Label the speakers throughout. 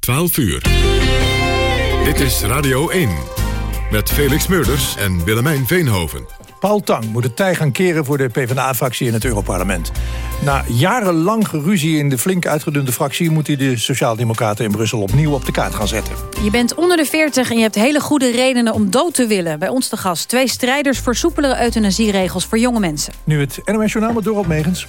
Speaker 1: 12 uur. Dit is Radio 1. Met Felix Meurders en Willemijn Veenhoven.
Speaker 2: Paul Tang moet het tij gaan keren voor de PvdA-fractie in het Europarlement. Na jarenlang geruzie in de flink uitgedunde fractie... moet hij de Sociaaldemocraten in Brussel opnieuw op de kaart gaan zetten.
Speaker 3: Je bent onder de 40 en je hebt hele goede redenen om dood te willen. Bij ons te gast twee strijders voor soepelere euthanasieregels voor jonge mensen.
Speaker 2: Nu het NOS Journaal met Dorot Megens.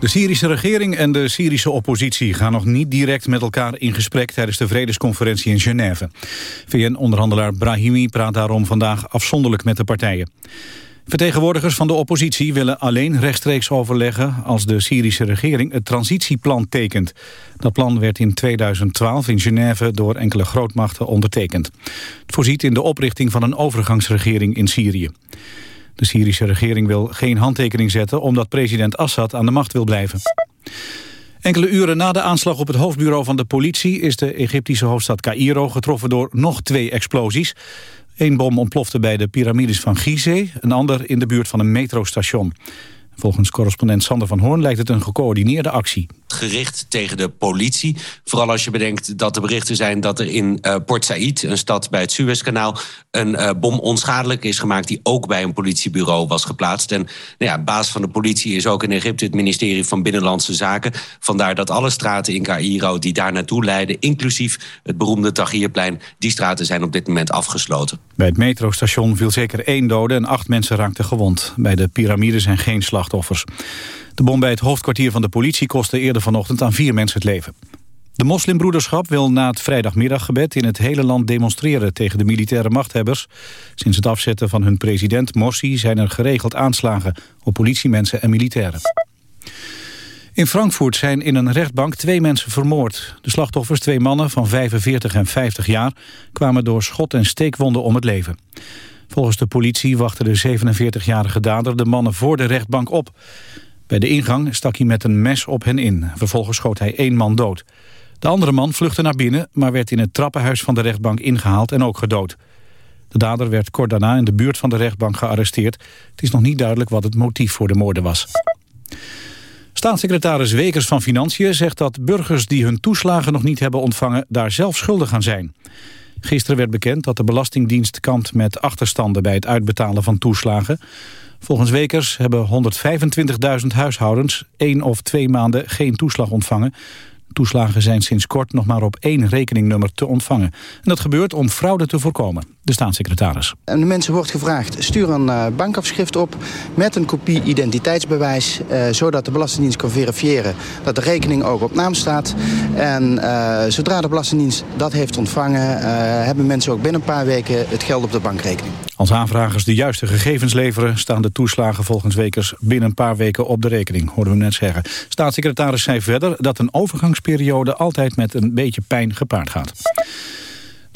Speaker 4: De Syrische regering en de Syrische oppositie gaan nog niet direct met elkaar in gesprek tijdens de vredesconferentie in Genève. VN-onderhandelaar Brahimi praat daarom vandaag afzonderlijk met de partijen. Vertegenwoordigers van de oppositie willen alleen rechtstreeks overleggen als de Syrische regering het transitieplan tekent. Dat plan werd in 2012 in Genève door enkele grootmachten ondertekend. Het voorziet in de oprichting van een overgangsregering in Syrië. De Syrische regering wil geen handtekening zetten... omdat president Assad aan de macht wil blijven. Enkele uren na de aanslag op het hoofdbureau van de politie... is de Egyptische hoofdstad Cairo getroffen door nog twee explosies. Eén bom ontplofte bij de piramides van Gizeh... een ander in de buurt van een metrostation. Volgens correspondent Sander van Hoorn lijkt het een gecoördineerde actie.
Speaker 5: Gericht tegen de politie. Vooral als je bedenkt dat er berichten zijn dat er in uh, Port Said, een stad bij het Suezkanaal, een uh, bom onschadelijk is gemaakt die ook bij een politiebureau was geplaatst. En nou ja, baas van de politie is ook in Egypte het ministerie van Binnenlandse Zaken. Vandaar dat alle straten in Cairo die daar naartoe leiden, inclusief het beroemde Tahrirplein, die straten zijn op dit moment afgesloten.
Speaker 4: Bij het metrostation viel zeker één dode en acht mensen raakten gewond. Bij de piramide zijn geen slachtoffers. De bom bij het hoofdkwartier van de politie kostte eerder vanochtend aan vier mensen het leven. De moslimbroederschap wil na het vrijdagmiddaggebed in het hele land demonstreren tegen de militaire machthebbers. Sinds het afzetten van hun president Morsi zijn er geregeld aanslagen op politiemensen en militairen. In Frankfurt zijn in een rechtbank twee mensen vermoord. De slachtoffers, twee mannen van 45 en 50 jaar, kwamen door schot- en steekwonden om het leven. Volgens de politie wachtte de 47-jarige dader de mannen voor de rechtbank op. Bij de ingang stak hij met een mes op hen in. Vervolgens schoot hij één man dood. De andere man vluchtte naar binnen, maar werd in het trappenhuis van de rechtbank ingehaald en ook gedood. De dader werd kort daarna in de buurt van de rechtbank gearresteerd. Het is nog niet duidelijk wat het motief voor de moorden was. Staatssecretaris Wekers van Financiën zegt dat burgers die hun toeslagen nog niet hebben ontvangen daar zelf schuldig aan zijn. Gisteren werd bekend dat de Belastingdienst kampt met achterstanden bij het uitbetalen van toeslagen. Volgens Wekers hebben 125.000 huishoudens één of twee maanden geen toeslag ontvangen. Toeslagen zijn sinds kort nog maar op één rekeningnummer te ontvangen. En dat gebeurt om fraude te voorkomen, de staatssecretaris.
Speaker 6: En de mensen wordt gevraagd, stuur een uh, bankafschrift op... met een kopie identiteitsbewijs... Uh, zodat de Belastingdienst kan verifiëren dat de rekening ook op naam staat. En uh, zodra de Belastingdienst dat heeft ontvangen... hebben mensen ook binnen een paar weken het geld op de bankrekening.
Speaker 4: Als aanvragers de juiste gegevens leveren... staan de toeslagen volgens Wekers binnen een paar weken op de rekening, hoorden we net zeggen. Staatssecretaris zei verder dat een overgangsperiode altijd met een beetje pijn gepaard gaat.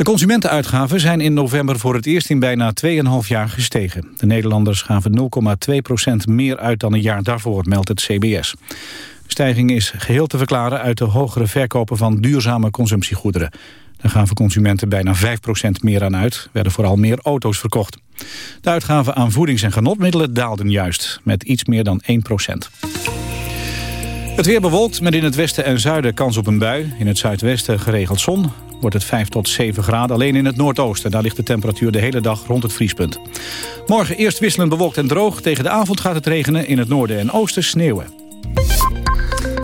Speaker 4: De consumentenuitgaven zijn in november voor het eerst in bijna 2,5 jaar gestegen. De Nederlanders gaven 0,2% meer uit dan een jaar daarvoor, meldt het CBS. De stijging is geheel te verklaren uit de hogere verkopen van duurzame consumptiegoederen. Daar gaven consumenten bijna 5% meer aan uit, werden vooral meer auto's verkocht. De uitgaven aan voedings- en genotmiddelen daalden juist, met iets meer dan 1%. Het weer bewolkt met in het westen en zuiden kans op een bui. In het zuidwesten geregeld zon. Wordt het 5 tot 7 graden. Alleen in het noordoosten. Daar ligt de temperatuur de hele dag rond het vriespunt. Morgen eerst wisselend bewolkt en droog. Tegen de avond gaat het regenen. In het noorden en oosten sneeuwen.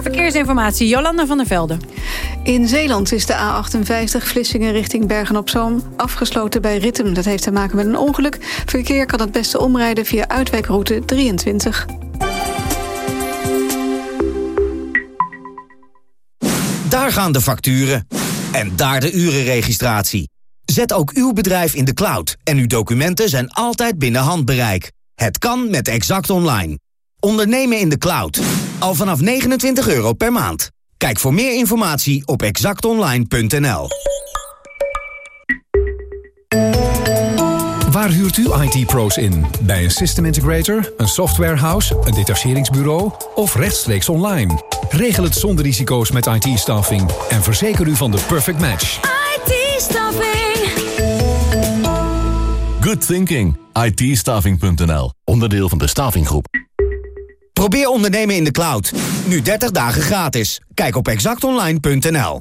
Speaker 3: Verkeersinformatie, Jolanda van der Velde.
Speaker 7: In Zeeland is de A58 Vlissingen richting Bergen-op-Zoom afgesloten bij Rittem. Dat heeft te maken met een ongeluk. Verkeer kan het beste omrijden via uitwijkroute 23.
Speaker 8: Daar gaan de facturen. En daar de urenregistratie. Zet ook uw bedrijf in de cloud en uw documenten zijn altijd binnen handbereik. Het kan met Exact Online. Ondernemen in de cloud. Al vanaf 29 euro per maand. Kijk voor meer informatie op exactonline.nl.
Speaker 9: Waar huurt u IT-pro's in? Bij een system integrator, een softwarehouse, een detacheringsbureau of rechtstreeks online? Regel het zonder risico's met IT-staffing en verzeker u van de perfect match.
Speaker 10: IT-staffing.
Speaker 11: Good thinking. IT-staffing.nl. Onderdeel van de Staffinggroep.
Speaker 8: Probeer ondernemen in de cloud. Nu 30 dagen gratis. Kijk op exactonline.nl.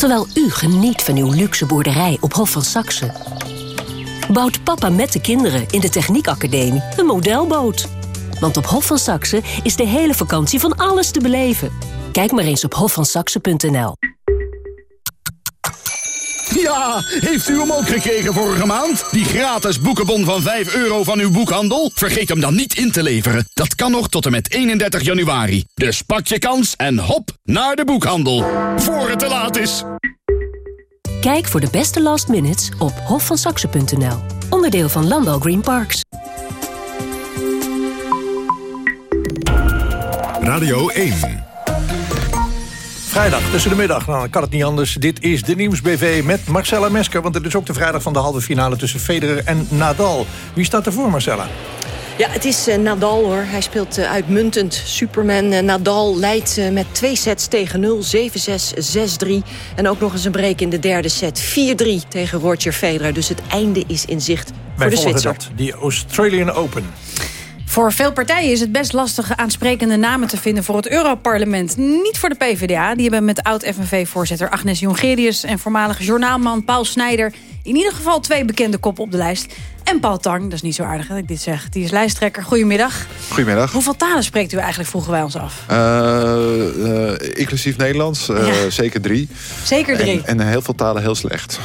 Speaker 12: Terwijl u geniet van uw luxe boerderij op Hof van Saxe... bouwt papa met de kinderen in de Techniekacademie een modelboot. Want op Hof van Saxe is de hele vakantie van alles te beleven. Kijk maar eens op hofvansaxe.nl.
Speaker 13: Ja, heeft u hem ook gekregen vorige maand? Die gratis boekenbon van 5 euro van uw boekhandel? Vergeet hem dan niet in te leveren. Dat kan nog tot en met 31 januari. Dus pak je kans en hop naar de boekhandel. Voor het te laat is.
Speaker 12: Kijk voor de beste last minutes op hofvansaxe.nl. Onderdeel van Landal Green Parks.
Speaker 1: Radio 1.
Speaker 2: Vrijdag tussen de middag, nou, dan kan het niet anders. Dit is de Nieuwsbv met Marcella Mesker. Want het is ook de vrijdag van de halve finale tussen Federer en Nadal. Wie staat ervoor, Marcella?
Speaker 14: Ja, het is uh, Nadal hoor. Hij speelt uh, uitmuntend. Superman uh, Nadal leidt met twee sets tegen 0. 7-6, 6-3. En ook nog eens een break in de derde set. 4-3 tegen Roger Federer. Dus het einde is in zicht
Speaker 2: Wij
Speaker 14: voor de Zwitser.
Speaker 2: dat, die Australian Open.
Speaker 3: Voor veel partijen is het best lastig aansprekende namen te vinden voor het Europarlement. Niet voor de PvdA. Die hebben met oud-FNV-voorzitter Agnes Jongerius... en voormalige journaalman Paul Snijder... in ieder geval twee bekende koppen op de lijst. En Paul Tang, dat is niet zo aardig dat ik dit zeg. Die is lijsttrekker. Goedemiddag.
Speaker 15: Goedemiddag.
Speaker 3: Hoeveel talen spreekt u eigenlijk, vroegen wij ons af?
Speaker 15: Eh, eh, inclusief Nederlands, eh,
Speaker 3: Ja.
Speaker 15: zeker drie.
Speaker 3: Zeker drie.
Speaker 15: En, en heel veel talen heel slecht.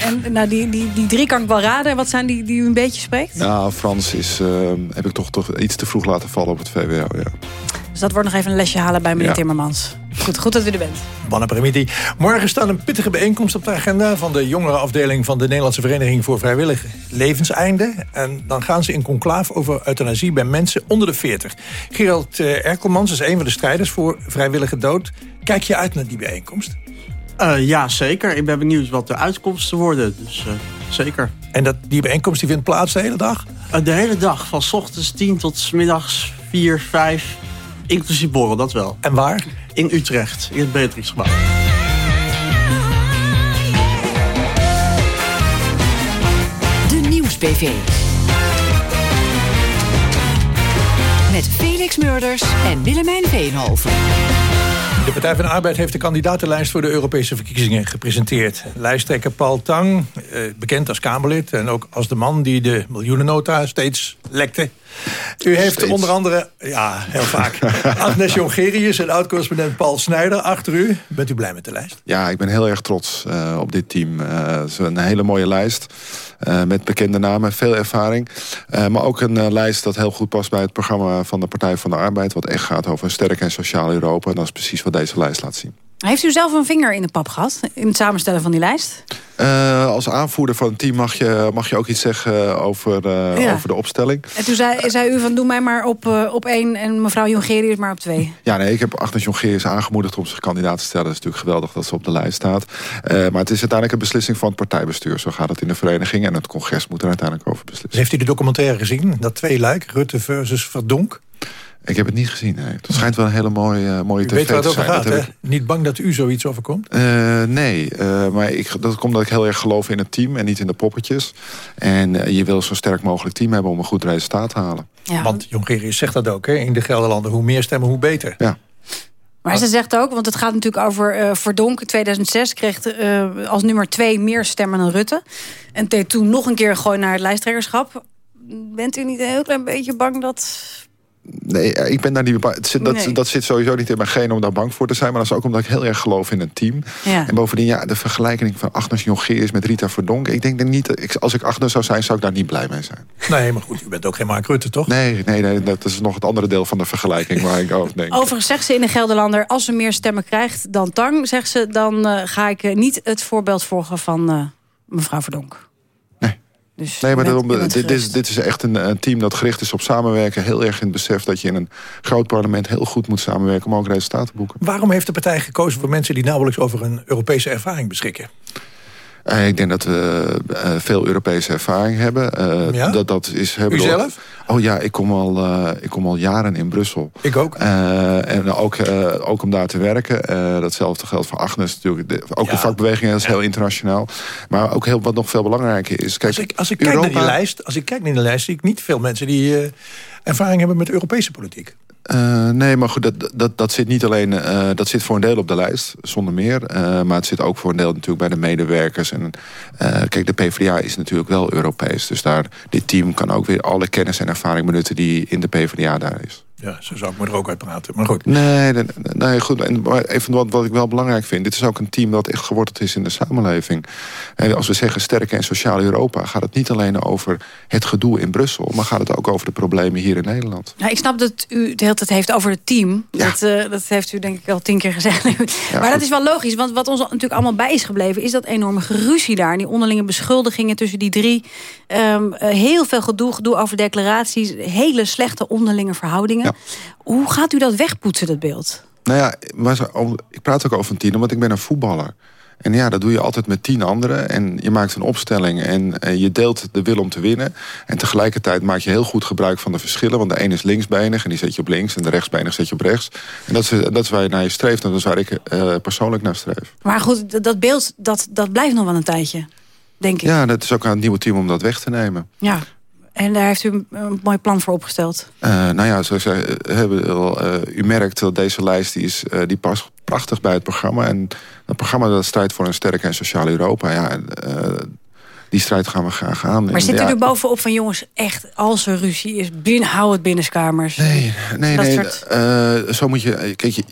Speaker 3: En nou, die, die, die drie kan ik wel raden. Wat zijn die die u een beetje spreekt?
Speaker 15: Nou, Frans is, eh, heb ik toch, toch iets te vroeg laten vallen op het VWO. Ja.
Speaker 3: Dus dat wordt nog even een lesje halen bij meneer
Speaker 15: Ja.
Speaker 3: Timmermans. Goed, goed dat u er bent.
Speaker 2: Banna Premiti. Morgen staat een pittige bijeenkomst op de agenda... van de jongerenafdeling van de Nederlandse Vereniging voor Vrijwillig Levenseinde. En dan gaan ze in conclaaf over euthanasie bij mensen onder de 40. Gerald eh, Erkelmans is een van de strijders voor vrijwillige dood. Kijk je uit naar die bijeenkomst?
Speaker 16: Eh, ja, zeker. Ik ben benieuwd wat de uitkomsten worden. Dus eh, zeker.
Speaker 2: En dat, die bijeenkomst die vindt plaats de hele dag?
Speaker 16: De hele dag. Van 's ochtends 10 tot 's middags 4, 5. Inclusief borrel, dat wel.
Speaker 2: En waar?
Speaker 16: In Utrecht, in het Beatrixgebouw.
Speaker 10: De Nieuwsbv. Met Felix Murders en Willemijn Veenhoven.
Speaker 2: De Partij van de Arbeid heeft de kandidatenlijst voor de Europese verkiezingen gepresenteerd. Lijsttrekker Paul Tang, eh, bekend als Kamerlid... en ook als de man die de miljoenennota steeds lekte. U heeft
Speaker 15: Steeds.
Speaker 2: onder andere, ja, heel vaak... Agnes Jongerius en oud-correspondent Paul Snijder achter u. Bent u blij met de lijst?
Speaker 15: Ja, ik ben heel erg trots eh, op dit team. Eh, het is een hele mooie lijst. eh, met bekende namen, veel ervaring. Maar ook een lijst dat heel goed past bij het programma van de Partij van de Arbeid. Wat echt gaat over een sterk en sociaal Europa. En dat is precies wat deze lijst laat zien.
Speaker 3: Heeft u zelf een vinger in de pap gehad in het samenstellen van die lijst?
Speaker 15: Eh, als aanvoerder van het team mag je, mag je ook iets zeggen over, eh,
Speaker 3: Ja.
Speaker 15: over de opstelling.
Speaker 3: En toen zei, zei u van doe mij maar op, eh, op één en mevrouw Jongerius maar op twee.
Speaker 15: Ja, nee, ik heb Agnes Jongerius aangemoedigd om zich kandidaat te stellen. Het is natuurlijk geweldig dat ze op de lijst staat. Eh, maar het is uiteindelijk een beslissing van het partijbestuur. Zo gaat het in de vereniging en het congres moet er uiteindelijk over beslissen.
Speaker 2: Dus heeft u de documentaire gezien? Dat twee luik, Rutte versus Verdonk.
Speaker 15: Ik heb het niet gezien, nee. Het schijnt wel een hele mooie, eh, mooie
Speaker 2: U
Speaker 15: tv
Speaker 2: weet waar het
Speaker 15: te
Speaker 2: over
Speaker 15: zijn.
Speaker 2: gaat,
Speaker 15: Dat ik-
Speaker 2: Niet bang dat u zoiets overkomt?
Speaker 15: Eh, nee, eh, maar ik, dat komt omdat ik heel erg geloof in het team en niet in de poppetjes. En je wil zo sterk mogelijk team hebben om een goed resultaat te halen.
Speaker 2: Want Jongerius zegt dat ook, hè? in de Gelderlanden. Hoe meer stemmen, hoe beter.
Speaker 15: Ja.
Speaker 3: Maar ze zegt ook, want het gaat natuurlijk over eh Verdonk. 2006 kreeg eh, als nummer twee meer stemmen dan Rutte. En deed toen nog een keer gewoon naar het lijsttrekkerschap. Bent u niet een heel klein beetje bang dat...
Speaker 15: Nee, eh, ik ben daar niet dat,
Speaker 3: Nee.
Speaker 15: dat zit sowieso niet in mijn genen om daar bang voor te zijn. Maar dat is ook omdat ik heel erg geloof in een team.
Speaker 3: Ja.
Speaker 15: En bovendien, ja, de vergelijking van Agnes Jongerius met Rita Verdonk. Ik denk dat niet, dat ik, als ik Agnes zou zijn, zou ik daar niet blij mee zijn.
Speaker 2: Nee, maar goed, u bent ook geen Mark Rutte, toch?
Speaker 15: Nee, nee, nee dat is nog het andere deel van de vergelijking waar ik over denk.
Speaker 3: Overigens zegt ze in de Gelderlander... als ze meer stemmen krijgt dan Tang, zegt ze... dan eh, ga ik eh, niet het voorbeeld volgen van eh, mevrouw Verdonk. Dus
Speaker 15: Nee, maar daarom, dit, dit, is, dit is echt een, een team dat gericht is op samenwerken. Heel erg in het besef dat je in een groot parlement heel goed moet samenwerken om ook resultaten te boeken.
Speaker 2: Waarom heeft de partij gekozen voor mensen die nauwelijks over een Europese ervaring beschikken?
Speaker 15: Uh, ik denk dat we uh, veel Europese ervaring hebben.
Speaker 2: Ja?
Speaker 15: dat, dat is, hebben
Speaker 2: U
Speaker 15: door...
Speaker 2: zelf?
Speaker 15: Oh ja, ik kom al, ik kom al jaren in Brussel.
Speaker 2: Ik ook.
Speaker 15: en ook, ook om daar te werken. datzelfde geldt voor Agnes natuurlijk. De, ook
Speaker 2: Ja.
Speaker 15: de vakbeweging is heel internationaal. Maar ook heel, wat nog veel belangrijker is... Kijk,
Speaker 2: Als ik, als ik kijk naar die lijst, als ik kijk naar die lijst, zie ik niet veel mensen die eh, ervaring hebben met Europese politiek.
Speaker 15: Uh, nee, maar goed, dat, dat, dat zit niet alleen... Uh, dat zit voor een deel op de lijst, zonder meer. Uh, maar het zit ook voor een deel natuurlijk bij de medewerkers. En, kijk, de PvdA is natuurlijk wel Europees. Dus daar, dit team kan ook weer alle kennis en ervaring benutten... die in de PvdA daar is.
Speaker 2: Ja, zo zou ik me er ook uit praten. Maar goed.
Speaker 15: Nee, nee, nee goed. En maar even wat, wat ik wel belangrijk vind. Dit is ook een team dat echt geworteld is in de samenleving. En als we zeggen sterk en sociaal Europa... gaat het niet alleen over het gedoe in Brussel... maar gaat het ook over de problemen hier in Nederland.
Speaker 3: Nou, ik snap dat u de hele tijd heeft over het team. Dat, uh, dat heeft u denk ik al tien keer gezegd. maar
Speaker 15: goed.
Speaker 3: dat is wel logisch. Want wat ons natuurlijk allemaal bij is gebleven... is dat enorme geruzie daar. Die onderlinge beschuldigingen tussen die drie. Um, uh, heel veel gedoe, gedoe over declaraties. Hele slechte onderlinge verhoudingen. Hoe gaat u dat wegpoetsen, dat beeld?
Speaker 15: Nou ja, ik praat ook over een team, want ik ben een voetballer. En ja, dat doe je altijd met tien anderen. En je maakt een opstelling en eh, je deelt de wil om te winnen. En tegelijkertijd maak je heel goed gebruik van de verschillen. Want de een is linksbenig en die zet je op links. En de rechtsbenig zet je op rechts. En dat is, dat is waar je naar je streeft. En dat is waar ik eh, persoonlijk naar streef.
Speaker 3: Maar goed, dat- dat beeld dat, dat blijft nog wel een tijdje. Denk ik.
Speaker 15: Ja, dat is ook aan het nieuwe team om dat weg te nemen.
Speaker 3: Ja. En daar heeft u een, mooi plan voor opgesteld.
Speaker 15: Eh, nou ja, zoals ik zei, eh, u merkt dat deze lijst die is, eh, die past prachtig bij het programma. En het programma dat strijdt voor een sterk en sociaal Europa. Ja, en, eh, die strijd gaan we graag aan.
Speaker 3: Maar zit u
Speaker 15: ja,
Speaker 3: er bovenop van jongens, echt, als er ruzie is, binnen, hou het binnenskamers?
Speaker 15: Nee, nee,
Speaker 3: Dat
Speaker 15: nee.
Speaker 3: soort-
Speaker 15: zo moet je... Kijk, je,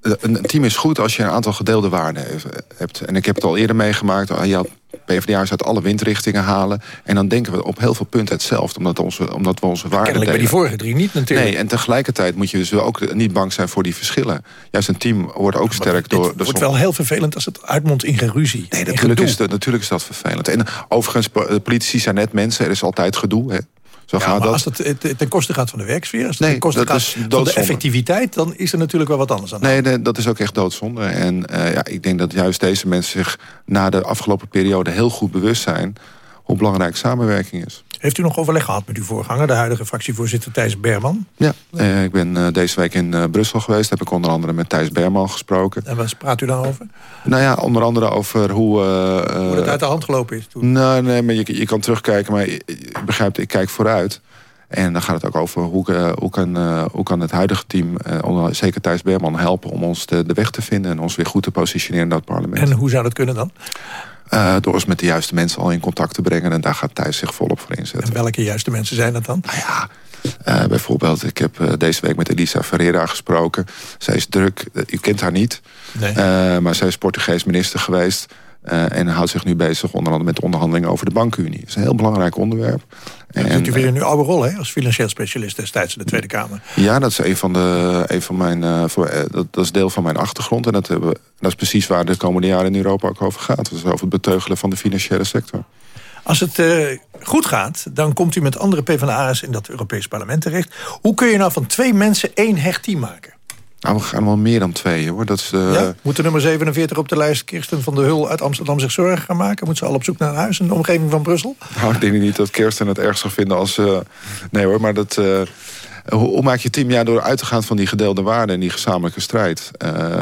Speaker 15: een een team is goed als je een aantal gedeelde waarden heeft- hebt. En ik heb het al eerder meegemaakt. Je had PvdA's uit alle windrichtingen halen. En dan denken we op heel veel punten hetzelfde. Omdat, onze, omdat we onze waarden
Speaker 2: Kennelijk bij die
Speaker 15: delen.
Speaker 2: vorige drie niet natuurlijk.
Speaker 15: Nee, en tegelijkertijd moet je dus ook niet bang zijn voor die verschillen. Juist een team wordt ook sterk door...
Speaker 2: Het wordt wel heel vervelend als het uitmondt in geruzie.
Speaker 15: Nee, natuurlijk is, dat, natuurlijk is dat vervelend. En overigens, politici zijn net mensen. Er is altijd gedoe. Hè. Zo
Speaker 2: Ja,
Speaker 15: gaat
Speaker 2: maar
Speaker 15: dat.
Speaker 2: als het eh, ten koste gaat van de werksfeer... als het
Speaker 15: Nee,
Speaker 2: ten koste
Speaker 15: dat
Speaker 2: gaat van de effectiviteit... dan is er natuurlijk wel wat anders aan.
Speaker 15: Nee, nee, dat is ook echt doodzonde. En eh, ja, ik denk dat juist deze mensen zich na de afgelopen periode heel goed bewust zijn hoe belangrijk samenwerking is.
Speaker 2: Heeft u nog overleg gehad met uw voorganger... de huidige fractievoorzitter Thijs Berman?
Speaker 15: Ja, eh, ik ben eh, deze week in eh, Brussel geweest. Heb ik onder andere met Thijs Berman gesproken.
Speaker 2: En wat praat u dan over?
Speaker 15: Nou ja, onder andere over hoe... eh,
Speaker 2: Hoe het uit de hand gelopen is toen?
Speaker 15: Nou, nee, maar je, je kan terugkijken, maar je begrijpt, ik kijk vooruit. En dan gaat het ook over hoe, hoe, kan, hoe kan het huidige team, onder, zeker Thijs Berman, helpen om ons de, de weg te vinden en ons weer goed te positioneren in dat parlement.
Speaker 2: En hoe zou dat kunnen dan?
Speaker 15: Eh, door ons met de juiste mensen al in contact te brengen. En daar gaat Thijs zich volop voor inzetten.
Speaker 2: En welke juiste mensen zijn dat dan?
Speaker 15: Nou ja, eh, bijvoorbeeld, ik heb eh, deze week met Elisa Ferreira gesproken. Zij is druk, u kent haar niet.
Speaker 2: Nee.
Speaker 15: Maar zij is Portugees minister geweest. Eh, en houdt zich nu bezig onder andere met de onderhandelingen over de bankenunie. Dat is een heel belangrijk onderwerp.
Speaker 2: Dan zit u weer in uw oude rol hè, als financieel specialist destijds in de Tweede Kamer.
Speaker 15: Ja, dat is een van de, een van mijn, eh, voor, eh, dat, dat is deel van mijn achtergrond. En dat, hebben, dat is precies waar de komende jaren in Europa ook over gaat. Dat is over het beteugelen van de financiële sector.
Speaker 2: Als het goed gaat, dan komt u met andere PvdA's in dat Europees parlement terecht. Hoe kun je nou van twee mensen één hecht team maken?
Speaker 15: Nou, we gaan wel meer dan twee, hoor. Dat is, eh,
Speaker 2: ja? Moet de nummer 47 op de lijst Kirsten van der Hul uit Amsterdam zich zorgen gaan maken? Moet ze al op zoek naar een huis in de omgeving van Brussel?
Speaker 15: Nou, ik denk niet dat Kirsten het erg zou vinden als... eh, nee hoor, maar dat... eh, hoe, maak je team? Ja, door uit te gaan van die gedeelde waarden en die gezamenlijke strijd.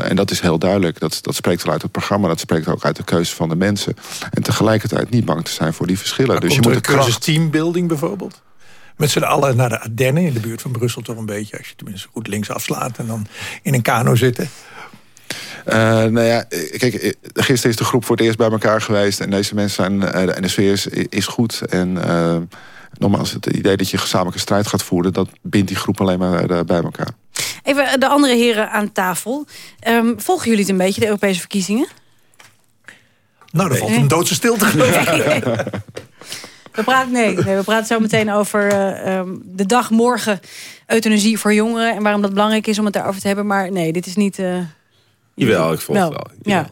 Speaker 15: En dat is heel duidelijk. Dat, dat spreekt wel uit het programma. Dat spreekt ook uit de keuze van de mensen. En tegelijkertijd niet bang te zijn voor die verschillen. dus je moet de
Speaker 2: een cursus
Speaker 15: kracht...
Speaker 2: teambuilding bijvoorbeeld? Met z'n allen naar de Ardennen, in de buurt van Brussel toch een beetje. Als je tenminste goed links afslaat en dan in een kano zitten.
Speaker 15: Eh, nou ja, eh, kijk, eh, gisteren is de groep voor het eerst bij elkaar geweest. En deze mensen zijn... eh, en de sfeer is, is goed. En eh, nogmaals, het idee dat je gezamenlijke strijd gaat voeren... dat bindt die groep alleen maar bij elkaar.
Speaker 3: Even de andere heren aan tafel. Ehm, volgen jullie het een beetje, de Europese verkiezingen?
Speaker 2: Nou, er valt een doodse stilte geloof ik.
Speaker 3: We praten, nee, nee, we praten zo meteen over eh, ehm, de dag morgen euthanasie voor jongeren... en waarom dat belangrijk is om het daarover te hebben. Maar nee, dit is niet... eh,
Speaker 17: Jawel, ik volg
Speaker 3: wel.
Speaker 17: het wel.
Speaker 3: Ja.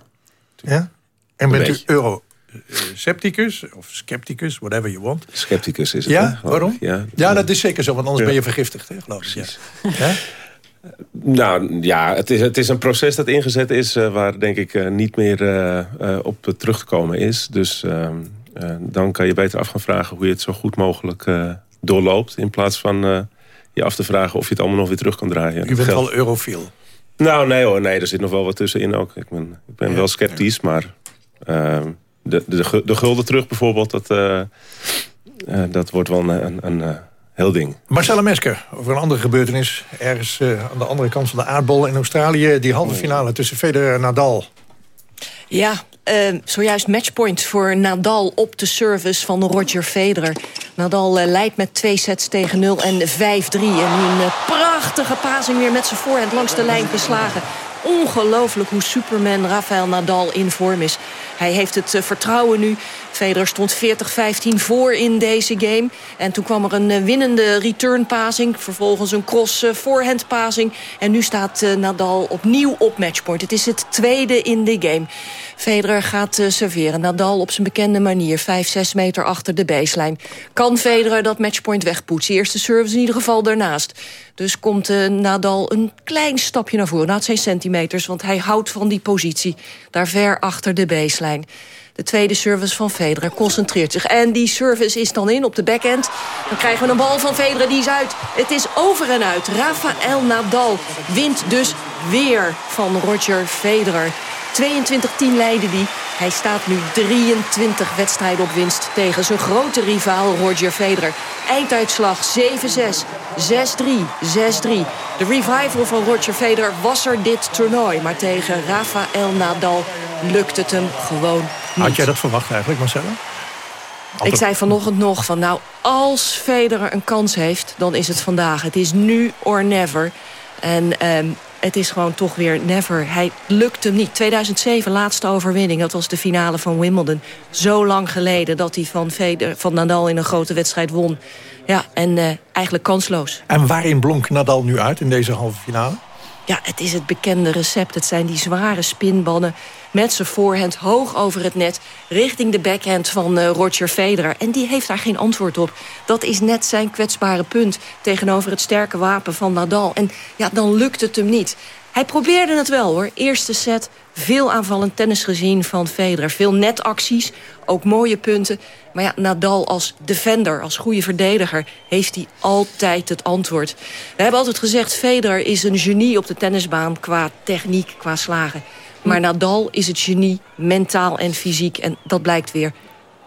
Speaker 2: Ja? En bent u
Speaker 17: beetje.
Speaker 2: euro-scepticus of scepticus, whatever you want?
Speaker 17: Scepticus is het,
Speaker 2: Ja,
Speaker 17: hè,
Speaker 2: waarom?
Speaker 17: Ja,
Speaker 2: Ja, dat is zeker zo, want anders
Speaker 17: Ja.
Speaker 2: ben je vergiftigd, hè, geloof ik. Ja.
Speaker 17: Nou ja, het is, het is een proces dat ingezet is... Uh, waar denk ik uh, niet meer uh, op terug te komen is. Dus ehm, dan kan je beter af gaan vragen... hoe je het zo goed mogelijk doorloopt... in plaats van je af te vragen of je het allemaal nog weer terug kan draaien.
Speaker 2: U bent wel eurofiel?
Speaker 17: Nou, nee hoor, nee, er zit nog wel wat tussenin ook. Ik ben, ik ben ja, wel sceptisch, ja. maar... Ehm, de, de, de gulden terug bijvoorbeeld, dat, dat wordt wel een... een, een heel ding.
Speaker 2: Marcella Mesker, over een andere gebeurtenis. Ergens uh, aan de andere kant van de aardbol in Australië. Die halve finale tussen Federer en Nadal.
Speaker 14: Ja, uh, zojuist matchpoint voor Nadal op de service van Roger Federer. Nadal uh, leidt met twee sets tegen 0 en 5-3. En een prachtige pasing weer met zijn voorhand langs de lijn geslagen. Ongelooflijk hoe Superman Rafael Nadal in vorm is. Hij heeft het vertrouwen nu Federer stond 40-15 voor in deze game. En toen kwam er een uh, winnende returnpasing. Vervolgens een cross uh, forehandpasing. En nu staat uh, Nadal opnieuw op matchpoint. Het is het tweede in de game. Federer gaat serveren. Nadal op zijn bekende manier. 5, 6 meter achter de baseline. Kan Federer dat matchpoint wegpoetsen? Eerste service in ieder geval daarnaast. Dus komt Nadal een klein stapje naar voren. Nou, het zijn centimeters, want hij houdt van die positie. Daar ver achter de baseline. De tweede service van Federer concentreert zich. En die service is dan in op de backhand. Dan krijgen we een bal van Federer, die is uit. Het is over en uit. Rafael Nadal wint dus weer van Roger Federer. 22-10 leidde die. Hij staat nu 23 wedstrijden op winst tegen zijn grote rivaal Roger Federer. Einduitslag 7-6, 6-3, 6-3. De revival van Roger Federer was er dit toernooi. Maar tegen Rafael Nadal lukt het hem gewoon niet.
Speaker 2: Had jij dat verwacht eigenlijk, Marcella?
Speaker 14: Ik zei vanochtend nog van nou, als Federer een kans heeft, dan is het vandaag. Het is nu or never. En um, het is gewoon toch weer never. Hij lukt hem niet. 2007, laatste overwinning. Dat was de finale van Wimbledon. Zo lang geleden dat hij van, Feder, van Nadal in een grote wedstrijd won. Ja, en uh, eigenlijk kansloos.
Speaker 2: En waarin blonk Nadal nu uit in deze halve finale?
Speaker 14: Ja, het is het bekende recept. Het zijn die zware spinbannen met zijn voorhand hoog over het net... richting de backhand van uh, Roger Federer. En die heeft daar geen antwoord op. Dat is net zijn kwetsbare punt tegenover het sterke wapen van Nadal. En ja, dan lukt het hem niet. Hij probeerde het wel, hoor. Eerste set, veel aanvallend tennis gezien van Federer. Veel netacties, ook mooie punten. Maar ja, Nadal als defender, als goede verdediger... heeft hij altijd het antwoord. We hebben altijd gezegd, Federer is een genie op de tennisbaan... qua techniek, qua slagen. Maar Nadal is het genie, mentaal en fysiek. En dat blijkt weer.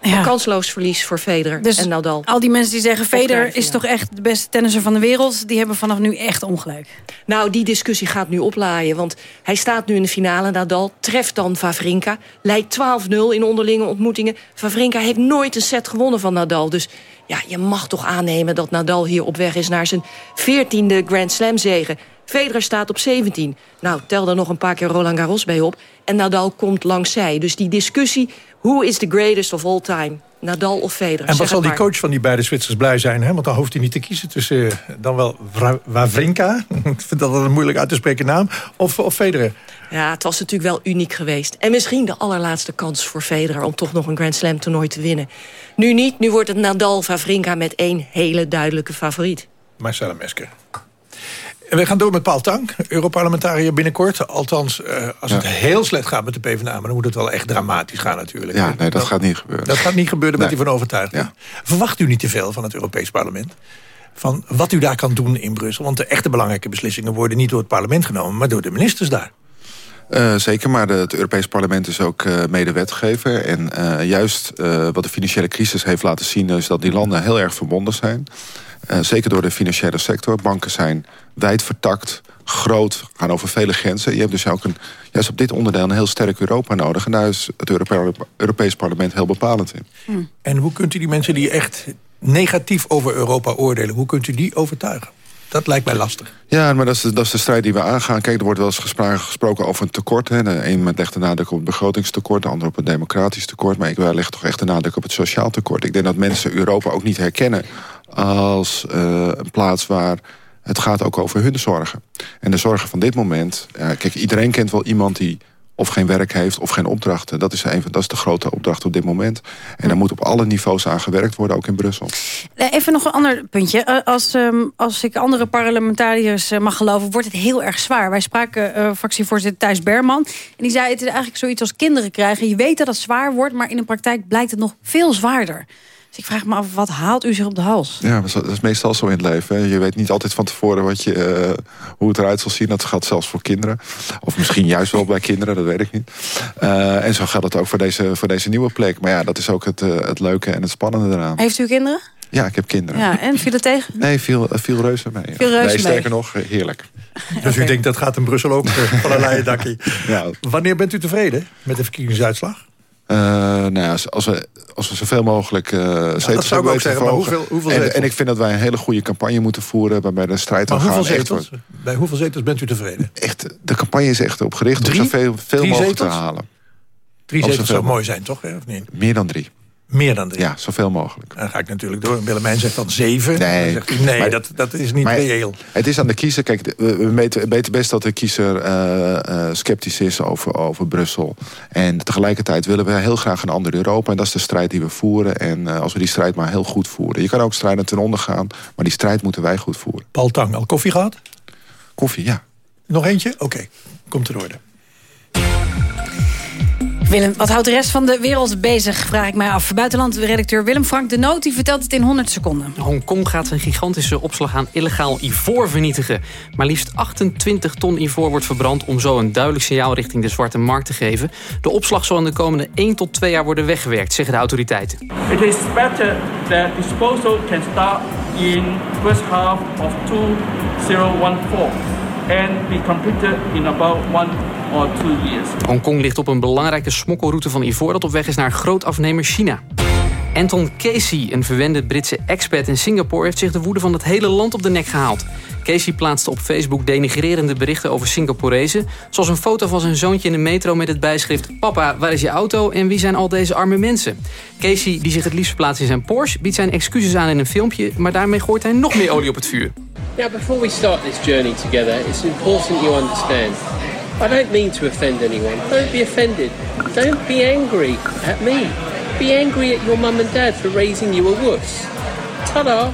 Speaker 14: Ja. kansloos verlies voor Federer
Speaker 3: dus
Speaker 14: en Nadal.
Speaker 3: al die mensen die zeggen... Federer is toch echt de beste tennisser van de wereld... die hebben vanaf nu echt ongelijk.
Speaker 14: Nou, die discussie gaat nu oplaaien. Want hij staat nu in de finale, Nadal. Treft dan Favrinka. Leidt 12-0 in onderlinge ontmoetingen. Favrinka heeft nooit een set gewonnen van Nadal. Dus ja, je mag toch aannemen dat Nadal hier op weg is... naar zijn 14e Grand Slam zegen. Federer staat op 17. Nou, tel er nog een paar keer Roland Garros bij op. En Nadal komt langs zij. Dus die discussie, who is the greatest of all time? Nadal of Federer?
Speaker 2: En wat zal die coach van die beide Zwitsers blij zijn? Hè? Want dan hoeft hij niet te kiezen tussen eh, dan wel Wawrinka... ik vind dat een moeilijk uit te spreken naam... of, of Federer.
Speaker 14: Ja, het was natuurlijk wel uniek geweest. En misschien de allerlaatste kans voor Federer... om toch nog een Grand Slam toernooi te winnen. Nu niet, nu wordt het Nadal-Wawrinka met één hele duidelijke favoriet.
Speaker 2: Marcella Mesker. We gaan door met Paul Tang, Europarlementariër binnenkort. Althans, uh, als ja. het heel slecht gaat met de PvdA... maar dan moet het wel echt dramatisch gaan natuurlijk.
Speaker 15: Ja, nee, dat, dat gaat niet gebeuren.
Speaker 2: Dat gaat niet gebeuren, daar nee. bent u van overtuigd. Ja. Verwacht u niet te veel van het Europees Parlement? Van wat u daar kan doen in Brussel? Want de echte belangrijke beslissingen worden niet door het parlement genomen... maar door de ministers daar.
Speaker 15: Uh, zeker, maar de, het Europees Parlement is ook uh, medewetgever. En uh, juist wat de financiële crisis heeft laten zien... is dat die landen heel erg verbonden zijn. Zeker door de financiële sector. Banken zijn wijd vertakt, groot, gaan over vele grenzen. Je hebt dus ook een, juist op dit onderdeel een heel sterk Europa nodig. En daar is het Europe Europees Parlement heel bepalend in.
Speaker 2: Hm. En hoe kunt u die mensen die echt negatief over Europa oordelen... hoe kunt u die overtuigen? Dat lijkt mij lastig.
Speaker 15: Ja, maar dat is, de, dat is de strijd die we aangaan. Kijk, er wordt wel eens gesproken, gesproken over een tekort. Hè. De een legt de nadruk op het begrotingstekort... de ander op het democratisch tekort. Maar ik leg toch echt de nadruk op het sociaal tekort. Ik denk dat mensen Europa ook niet herkennen... als uh, een plaats waar het gaat ook over hun zorgen. En de zorgen van dit moment... Uh, kijk, iedereen kent wel iemand die of geen werk heeft of geen opdrachten. Dat is, een, dat is de grote opdracht op dit moment. En daar moet op alle niveaus aan gewerkt worden, ook in Brussel.
Speaker 3: Eh, even nog een ander puntje. Eh, als, ehm, als ik andere parlementariërs eh, mag geloven, wordt het heel erg zwaar. Wij spraken fractievoorzitter Thijs Berman. En die zei, het is eigenlijk zoiets als kinderen krijgen. Je weet dat het zwaar wordt, maar in de praktijk blijkt het nog veel zwaarder. Dus ik vraag me af, wat haalt u zich op de hals?
Speaker 15: Ja, dat is meestal zo in het leven. Je weet niet altijd van tevoren wat je, uh, hoe het eruit zal zien. Dat gaat zelfs voor kinderen. Of misschien juist wel bij kinderen, dat weet ik niet. Uh, en zo gaat het ook voor deze, voor deze nieuwe plek. Maar ja, dat is ook het, uh, het leuke en het spannende eraan.
Speaker 3: Heeft u kinderen?
Speaker 15: Ja, ik heb kinderen.
Speaker 3: Ja, en viel het tegen?
Speaker 15: Nee, viel, viel reuze mee.
Speaker 3: Viel reuze
Speaker 15: nee, sterker
Speaker 3: mee.
Speaker 15: nog, heerlijk.
Speaker 2: Dus u denkt dat gaat in Brussel ook van een leien dakkie.
Speaker 15: Ja.
Speaker 2: Wanneer bent u tevreden met de verkiezingsuitslag?
Speaker 15: Uh, nou ja, als, we, als we zoveel mogelijk uh,
Speaker 2: ja, zetels hebben weten zeggen, hoeveel, hoeveel
Speaker 15: en, en, ik vind dat wij een hele goede campagne moeten voeren... waarbij de strijd
Speaker 2: maar
Speaker 15: aan
Speaker 2: hoeveel
Speaker 15: gaan
Speaker 2: zetels, Bij hoeveel zetels bent u tevreden?
Speaker 15: Echt, de campagne is echt opgericht
Speaker 2: drie?
Speaker 15: om zoveel veel mogelijk
Speaker 2: zetels?
Speaker 15: te halen.
Speaker 2: Drie zetels zou mooi zijn, toch? Of niet?
Speaker 15: Meer dan drie.
Speaker 2: Meer dan drie?
Speaker 15: Ja, zoveel mogelijk.
Speaker 2: Dan ga ik natuurlijk door. Willemijn zegt dan zeven.
Speaker 15: Nee,
Speaker 2: dan zegt hij, nee
Speaker 15: maar,
Speaker 2: dat, dat is niet reëel.
Speaker 15: Het is aan de kiezer. Kijk, we weten, weten best dat de kiezer uh, uh, sceptisch is over, over Brussel. En tegelijkertijd willen we heel graag een ander Europa. En dat is de strijd die we voeren. En uh, als we die strijd maar heel goed voeren. Je kan ook strijden ten onder gaan. Maar die strijd moeten wij goed voeren.
Speaker 2: Paul Tang, al koffie gehad?
Speaker 15: Koffie, ja.
Speaker 2: Nog eentje? Oké, okay. komt in orde.
Speaker 3: Willem, wat houdt de rest van de wereld bezig, vraag ik mij af. Buitenlandredacteur Willem Frank de Noot die vertelt het in 100 seconden.
Speaker 18: Hongkong gaat een gigantische opslag aan illegaal ivoor vernietigen. Maar liefst 28 ton ivoor wordt verbrand... om zo een duidelijk signaal richting de zwarte markt te geven. De opslag zal in de komende 1 tot 2 jaar worden weggewerkt, zeggen de autoriteiten.
Speaker 19: It is expected that disposal can start in first half of 2014 and be completed in about one or two years.
Speaker 18: Hongkong ligt op een belangrijke smokkelroute van ivoor... dat op weg is naar grootafnemer China. Anton Casey, een verwende Britse expat in Singapore... heeft zich de woede van het hele land op de nek gehaald. Casey plaatste op Facebook denigrerende berichten over Singaporezen... zoals een foto van zijn zoontje in de metro met het bijschrift... Papa, waar is je auto en wie zijn al deze arme mensen? Casey, die zich het liefst plaatst in zijn Porsche... biedt zijn excuses aan in een filmpje... maar daarmee gooit hij nog meer olie op het vuur.
Speaker 20: Now, before we start this journey together... it's important you understand... I don't mean to offend anyone. Don't be offended. Don't be angry at me. Be angry at your mum and dad for raising you a wuss. Tada!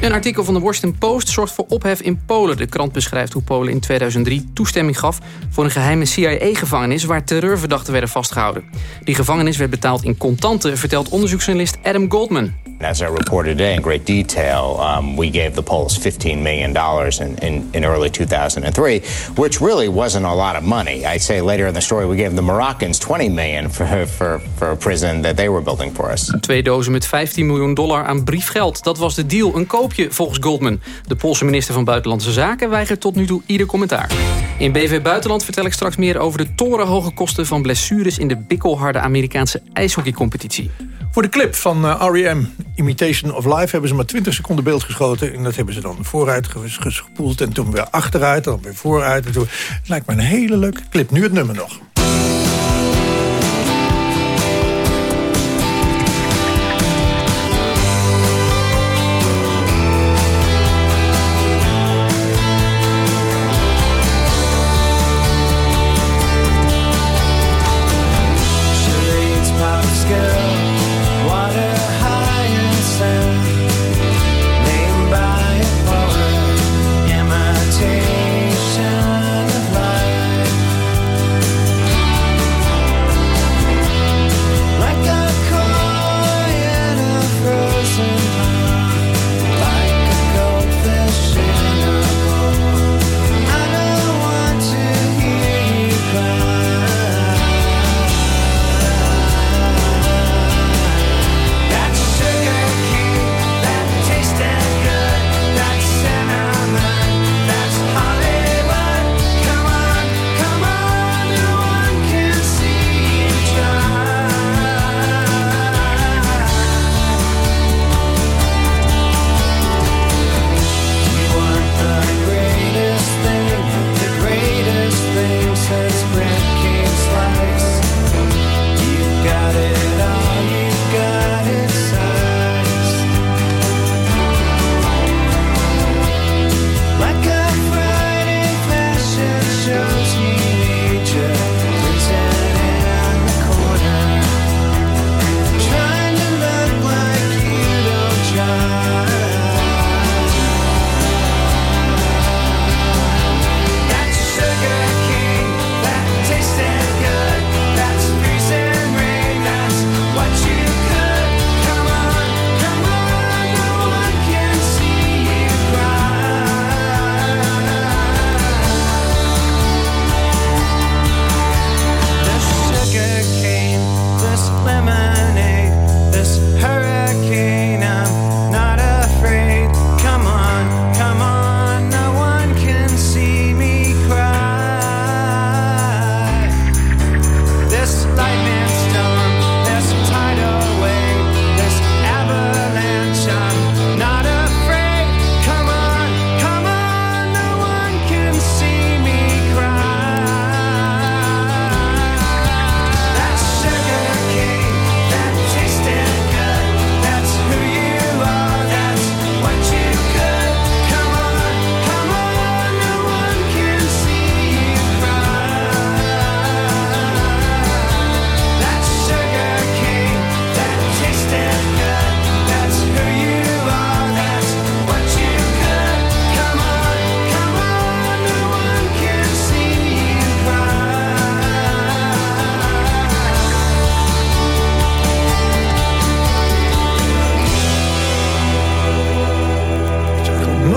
Speaker 18: Een artikel van de Washington Post zorgt voor ophef in Polen. De krant beschrijft hoe Polen in 2003 toestemming gaf... voor een geheime CIA-gevangenis waar terreurverdachten werden vastgehouden. Die gevangenis werd betaald in contanten... vertelt onderzoeksjournalist Adam Goldman.
Speaker 21: As I reported today in great detail, um, we gave the Poles $15 million in, in, in early 2003, which really wasn't a lot of money. I'd say later in the story we gave the Moroccans 20 million for, for, for a prison that they were building for us.
Speaker 18: Twee dozen met 15 miljoen dollar aan briefgeld. Dat was de deal, een koopje volgens Goldman. De Poolse minister van Buitenlandse Zaken weigert tot nu toe ieder commentaar. In BV Buitenland vertel ik straks meer over de torenhoge kosten van blessures... in de bikkelharde Amerikaanse ijshockeycompetitie.
Speaker 2: Voor de clip van uh, R.E.M. Imitation of Life hebben ze maar 20 seconden beeld geschoten. En dat hebben ze dan vooruit gespoeld en toen weer achteruit. Dan weer vooruit. En. Het lijkt me een hele leuke clip. Nu het nummer nog.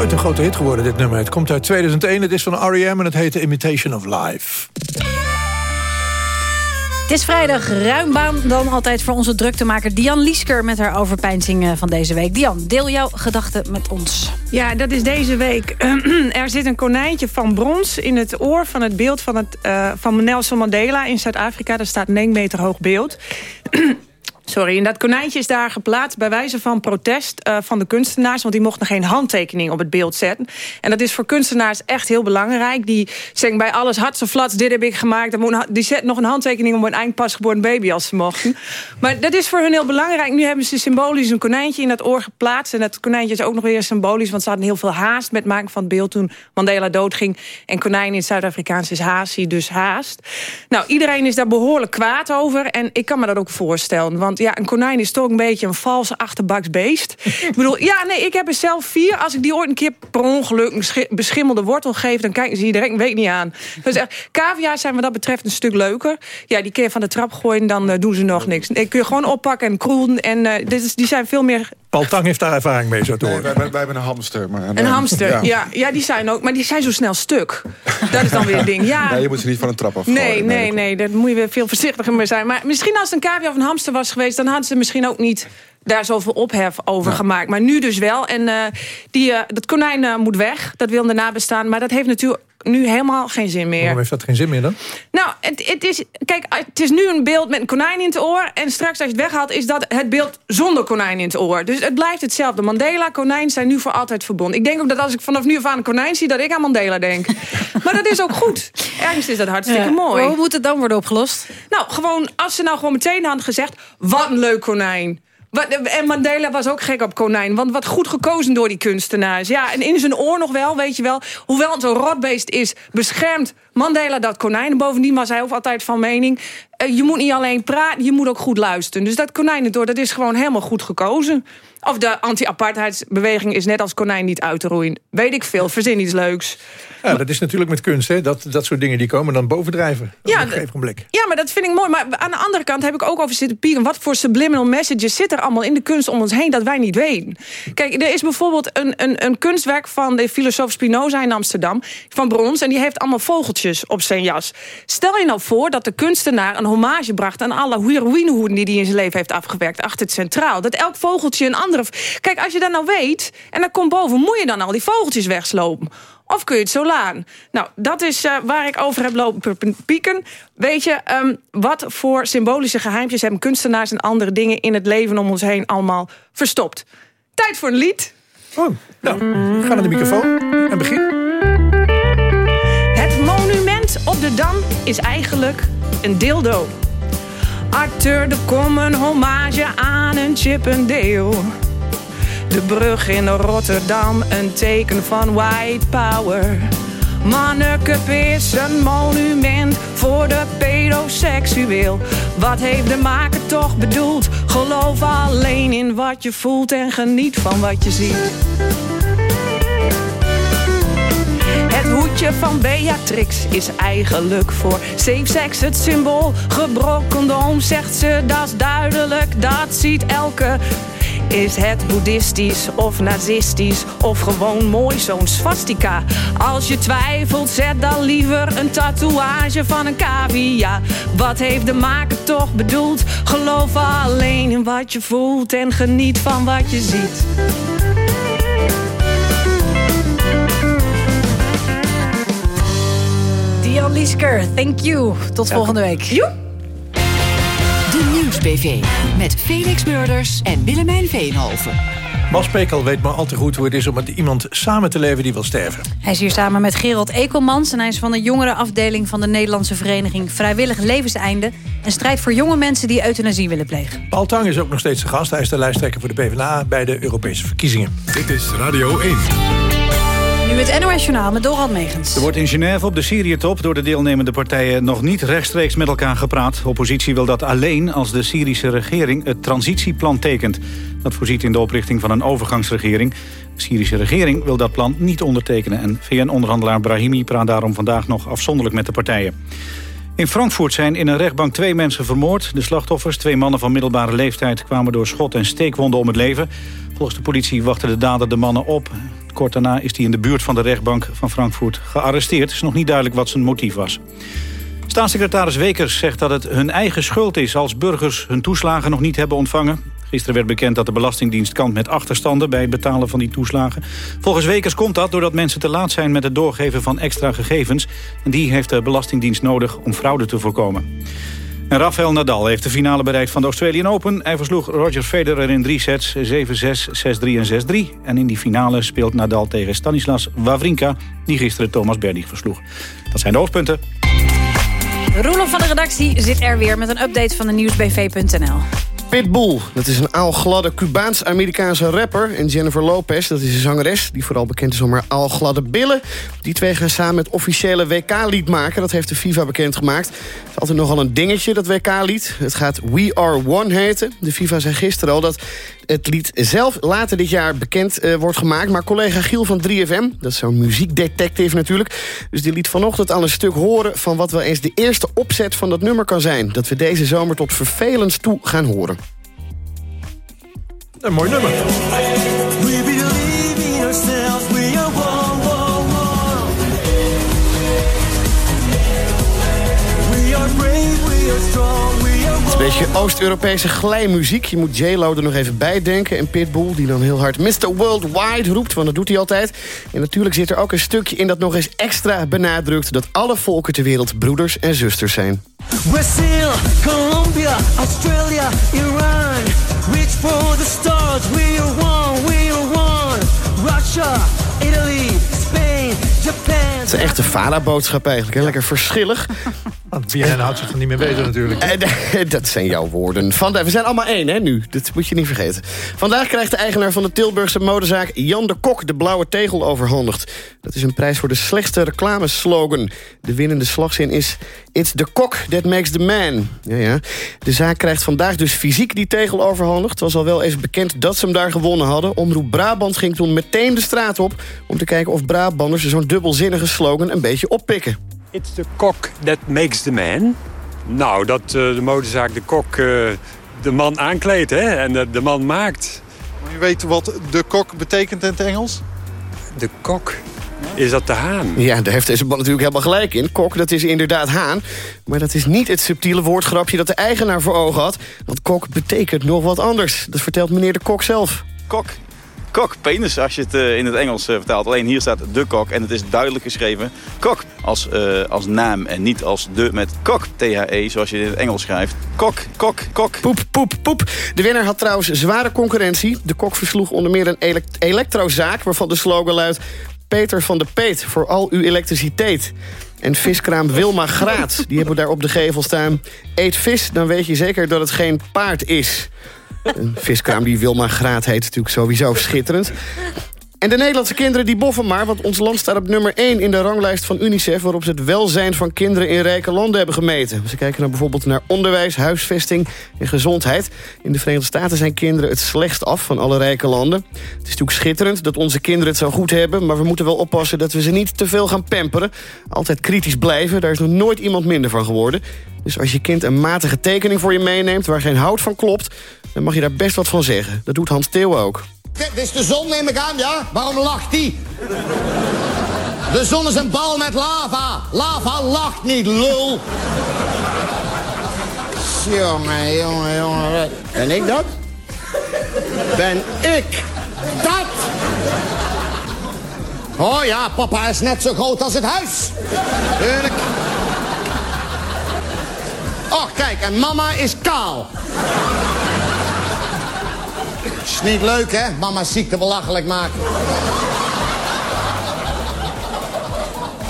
Speaker 2: Nooit een grote hit geworden, dit nummer. Het komt uit 2001, het is van R.E.M. en het heet The Imitation of Life.
Speaker 3: Het is vrijdag, ruim baan dan altijd voor onze druktemaker Dian Liesker... met haar overpeinzing eh, van deze week. Dian, deel jouw gedachten met ons.
Speaker 22: Ja, dat is deze week. er zit een konijntje van brons in het oor van het beeld van, het, uh, van Nelson Mandela in Zuid-Afrika. Daar staat een 9 meter hoog beeld. Sorry, en dat konijntje is daar geplaatst bij wijze van protest uh, van de kunstenaars... want die mochten geen handtekening op het beeld zetten. En dat is voor kunstenaars echt heel belangrijk. Die zeggen bij alles hartse flats, dit heb ik gemaakt. Die zetten nog een handtekening op een eindpasgeboren baby als ze mochten. Maar dat is voor hun heel belangrijk. Nu hebben ze symbolisch een konijntje in dat oor geplaatst. En dat konijntje is ook nog weer symbolisch... want ze hadden heel veel haast met het maken van het beeld toen Mandela doodging. En konijn in Zuid-Afrikaans is haasie, dus haast. Nou, iedereen is daar behoorlijk kwaad over. En ik kan me dat ook voorstellen, want ja, een konijn is toch een beetje een valse achterbaksbeest. ik bedoel, ja, nee, ik heb er zelf vier. Als ik die ooit een keer per ongeluk een beschimmelde wortel geef... dan kijken ze hier direct een week niet aan. Dus echt, cavia's zijn wat dat betreft een stuk leuker. Ja, die keer van de trap gooien, dan uh, doen ze nog niks. Ik kun je gewoon oppakken en kroelen. En uh, dit is, die zijn veel meer
Speaker 2: Paul Tang heeft daar ervaring mee, zo te horen.
Speaker 15: Nee, wij, wij, hebben een hamster. Maar,
Speaker 22: een hamster, ja. ja. ja. die zijn ook, maar die zijn zo snel stuk. Dat is dan weer een ding. Ja.
Speaker 15: Nee, je moet ze niet van een trap af.
Speaker 22: Nee, nee, nee, daar moet je weer veel voorzichtiger mee zijn. Maar misschien als het een cavia of een hamster was geweest... dan hadden ze misschien ook niet daar zoveel ophef over gemaakt. Maar nu dus wel. En uh, die, uh, dat konijn uh, moet weg. Dat wil de nabestaan. Maar dat heeft natuurlijk nu helemaal geen zin meer.
Speaker 2: Waarom heeft dat geen zin meer dan?
Speaker 22: Nou, het, het, is, kijk, het is nu een beeld met een konijn in het oor. En straks als je het weghaalt, is dat het beeld zonder konijn in het oor. Dus het blijft hetzelfde. Mandela, konijn zijn nu voor altijd verbonden. Ik denk ook dat als ik vanaf nu af aan een konijn zie, dat ik aan Mandela denk. maar dat is ook goed. Ergens is dat hartstikke ja. mooi.
Speaker 3: hoe moet het dan worden opgelost?
Speaker 22: Nou, gewoon, als ze nou gewoon meteen hadden gezegd... wat een leuk konijn. En Mandela was ook gek op konijn. Want wat goed gekozen door die kunstenaars. Ja, en in zijn oor nog wel, weet je wel. Hoewel het een rotbeest is, beschermt Mandela dat konijn. En bovendien was hij ook altijd van mening... Uh, je moet niet alleen praten, je moet ook goed luisteren. Dus dat konijn door, dat is gewoon helemaal goed gekozen. Of de anti-apartheidsbeweging is net als konijn niet uit te roeien. Weet ik veel, verzin iets leuks.
Speaker 2: Ja, dat is natuurlijk met kunst, hè? Dat, dat soort dingen die komen dan bovendrijven.
Speaker 22: Ja,
Speaker 2: een blik.
Speaker 22: ja, maar dat vind ik mooi. Maar aan de andere kant heb ik ook over zitten pieren. Wat voor subliminal messages zit er allemaal in de kunst om ons heen... dat wij niet weten? Kijk, er is bijvoorbeeld een, een, een kunstwerk van de filosoof Spinoza in Amsterdam... van brons, en die heeft allemaal vogeltjes op zijn jas. Stel je nou voor dat de kunstenaar een hommage bracht... aan alle heroïnehoeden die hij in zijn leven heeft afgewerkt... achter het centraal. Dat elk vogeltje een andere... Kijk, als je dat nou weet en dat komt boven... moet je dan al die vogeltjes wegslopen? Of kun je het zo laan? Nou, dat is uh, waar ik over heb lopen pieken. Weet je, um, wat voor symbolische geheimpjes... hebben kunstenaars en andere dingen in het leven om ons heen allemaal verstopt. Tijd voor een lied.
Speaker 2: Oh, nou, ga naar de microfoon en begin.
Speaker 22: Het monument op de Dam is eigenlijk een dildo. Arthur de Kom een hommage aan een Chippendale. De brug in Rotterdam, een teken van white power. Mannekup is een monument voor de pedoseksueel. Wat heeft de maker toch bedoeld? Geloof alleen in wat je voelt en geniet van wat je ziet. Hoedje van Beatrix is eigenlijk voor safe sex het symbool. Gebroken dom zegt ze, dat is duidelijk, dat ziet elke is het boeddhistisch of nazistisch of gewoon mooi zo'n swastika? Als je twijfelt, zet dan liever een tatoeage van een cavia. Wat heeft de maker toch bedoeld? Geloof alleen in wat je voelt en geniet van wat je ziet.
Speaker 3: Dion Liesker, thank you. Tot volgende week.
Speaker 22: Joep.
Speaker 10: De Nieuwsbv met Felix Murders en Willemijn Veenhoven.
Speaker 2: Bas Pekel weet maar al te goed hoe het is om met iemand samen te leven die wil sterven.
Speaker 3: Hij is hier samen met Gerald Ekelmans en hij is van de jongere afdeling van de Nederlandse vereniging Vrijwillig Levenseinde en strijdt voor jonge mensen die euthanasie willen plegen.
Speaker 2: Paul Tang is ook nog steeds de gast. Hij is de lijsttrekker voor de PvdA bij de Europese verkiezingen.
Speaker 1: Dit is Radio 1.
Speaker 3: Het NOS Journaal met Dorald Megens.
Speaker 4: Er wordt in Genève op de Syrië-top door de deelnemende partijen nog niet rechtstreeks met elkaar gepraat. Oppositie wil dat alleen als de Syrische regering het transitieplan tekent. Dat voorziet in de oprichting van een overgangsregering. De Syrische regering wil dat plan niet ondertekenen. En VN-onderhandelaar Brahimi praat daarom vandaag nog afzonderlijk met de partijen. In Frankfurt zijn in een rechtbank twee mensen vermoord. De slachtoffers, twee mannen van middelbare leeftijd... kwamen door schot- en steekwonden om het leven. Volgens de politie wachten de dader de mannen op. Kort daarna is hij in de buurt van de rechtbank van Frankfurt gearresteerd. Het is nog niet duidelijk wat zijn motief was. Staatssecretaris Wekers zegt dat het hun eigen schuld is... als burgers hun toeslagen nog niet hebben ontvangen. Gisteren werd bekend dat de Belastingdienst kant met achterstanden... bij het betalen van die toeslagen. Volgens Wekers komt dat doordat mensen te laat zijn... met het doorgeven van extra gegevens. En die heeft de Belastingdienst nodig om fraude te voorkomen. En Rafael Nadal heeft de finale bereikt van de Australian Open. Hij versloeg Roger Federer in drie sets, 7-6, 6-3 en 6-3. En in die finale speelt Nadal tegen Stanislas Wawrinka... die gisteren Thomas Berdych versloeg. Dat zijn de hoofdpunten.
Speaker 3: Roelof van de redactie zit er weer met een update van de nieuwsbv.nl.
Speaker 23: Pitbull, dat is een aalgladde Cubaans-Amerikaanse rapper. En Jennifer Lopez, dat is een zangeres die vooral bekend is om haar aalgladde billen. Die twee gaan samen het officiële WK-lied maken. Dat heeft de FIFA bekendgemaakt. Het is altijd nogal een dingetje, dat WK-lied. Het gaat We Are One heten. De FIFA zei gisteren al dat het lied zelf later dit jaar bekend uh, wordt gemaakt. Maar collega Giel van 3FM, dat is zo'n muziekdetective natuurlijk... dus die liet vanochtend al een stuk horen van wat wel eens de eerste opzet van dat nummer kan zijn. Dat we deze zomer tot vervelend toe gaan horen.
Speaker 2: Een mooi nummer.
Speaker 23: Beetje Oost-Europese glijmuziek. Je moet J-Lo er nog even bij denken. En Pitbull, die dan heel hard Mr. Worldwide roept, want dat doet hij altijd. En natuurlijk zit er ook een stukje in dat nog eens extra benadrukt... dat alle volken ter wereld broeders en zusters zijn. Brazil, Colombia, Australia, Iran. Reach for the stars, we are one, we are one. Russia, Italy. Het is een echte Fala-boodschap eigenlijk. Hè? Lekker verschillig.
Speaker 2: Want BNN houdt zich er niet mee bezig natuurlijk.
Speaker 23: Eh, dat zijn jouw woorden. Vandaag, we zijn allemaal één, hè, nu. Dat moet je niet vergeten. Vandaag krijgt de eigenaar van de Tilburgse modezaak Jan de Kok de blauwe tegel overhandigd. Dat is een prijs voor de slechtste reclameslogan. De winnende slagzin is... It's the cock that makes the man. Ja, ja. De zaak krijgt vandaag dus fysiek die tegel overhandigd. Het was al wel even bekend dat ze hem daar gewonnen hadden. Omroep Brabant ging toen meteen de straat op... om te kijken of Brabanders zo'n dubbelzinnige slogan een beetje oppikken.
Speaker 24: It's the cock that makes the man. Nou, dat uh, de modezaak de kok uh, de man aankleedt hè, en de, de man maakt.
Speaker 25: Je weet wat de kok betekent in het Engels?
Speaker 24: De kok? Is dat de haan?
Speaker 23: Ja, daar heeft deze man natuurlijk helemaal gelijk in. Kok, dat is inderdaad haan. Maar dat is niet het subtiele woordgrapje dat de eigenaar voor ogen had. Want kok betekent nog wat anders. Dat vertelt meneer de kok zelf.
Speaker 26: Kok kok, penis, als je het uh, in het Engels uh, vertaalt. Alleen hier staat de kok en het is duidelijk geschreven kok als, uh, als naam en niet als de met kok, T-H-E, zoals je in het Engels schrijft. Kok, kok, kok.
Speaker 23: Poep, poep, poep. De winnaar had trouwens zware concurrentie. De kok versloeg onder meer een elekt elektrozaak waarvan de slogan luidt... Peter van de Peet voor al uw elektriciteit. En viskraam Wilma Graat, die hebben daar op de gevel staan. Eet vis, dan weet je zeker dat het geen paard is. Een viskraam die Wilma Graat heet natuurlijk sowieso schitterend. En de Nederlandse kinderen die boffen maar... want ons land staat op nummer 1 in de ranglijst van UNICEF... waarop ze het welzijn van kinderen in rijke landen hebben gemeten. Ze kijken dan bijvoorbeeld naar onderwijs, huisvesting en gezondheid. In de Verenigde Staten zijn kinderen het slechtst af van alle rijke landen. Het is natuurlijk schitterend dat onze kinderen het zo goed hebben... maar we moeten wel oppassen dat we ze niet te veel gaan pamperen. Altijd kritisch blijven, daar is nog nooit iemand minder van geworden. Dus als je kind een matige tekening voor je meeneemt... waar geen hout van klopt, dan mag je daar best wat van zeggen. Dat doet Hans Theo ook.
Speaker 27: Dit is de zon, neem ik aan, ja? Waarom lacht die? De zon is een bal met lava. Lava lacht niet, lul. Jongen, jongen, jongen. Ben ik dat? Ben ik dat? Oh ja, papa is net zo groot als het huis. Tuurlijk. Oh, kijk, en mama is kaal. Is niet leuk, hè? Mama's ziekte belachelijk maken.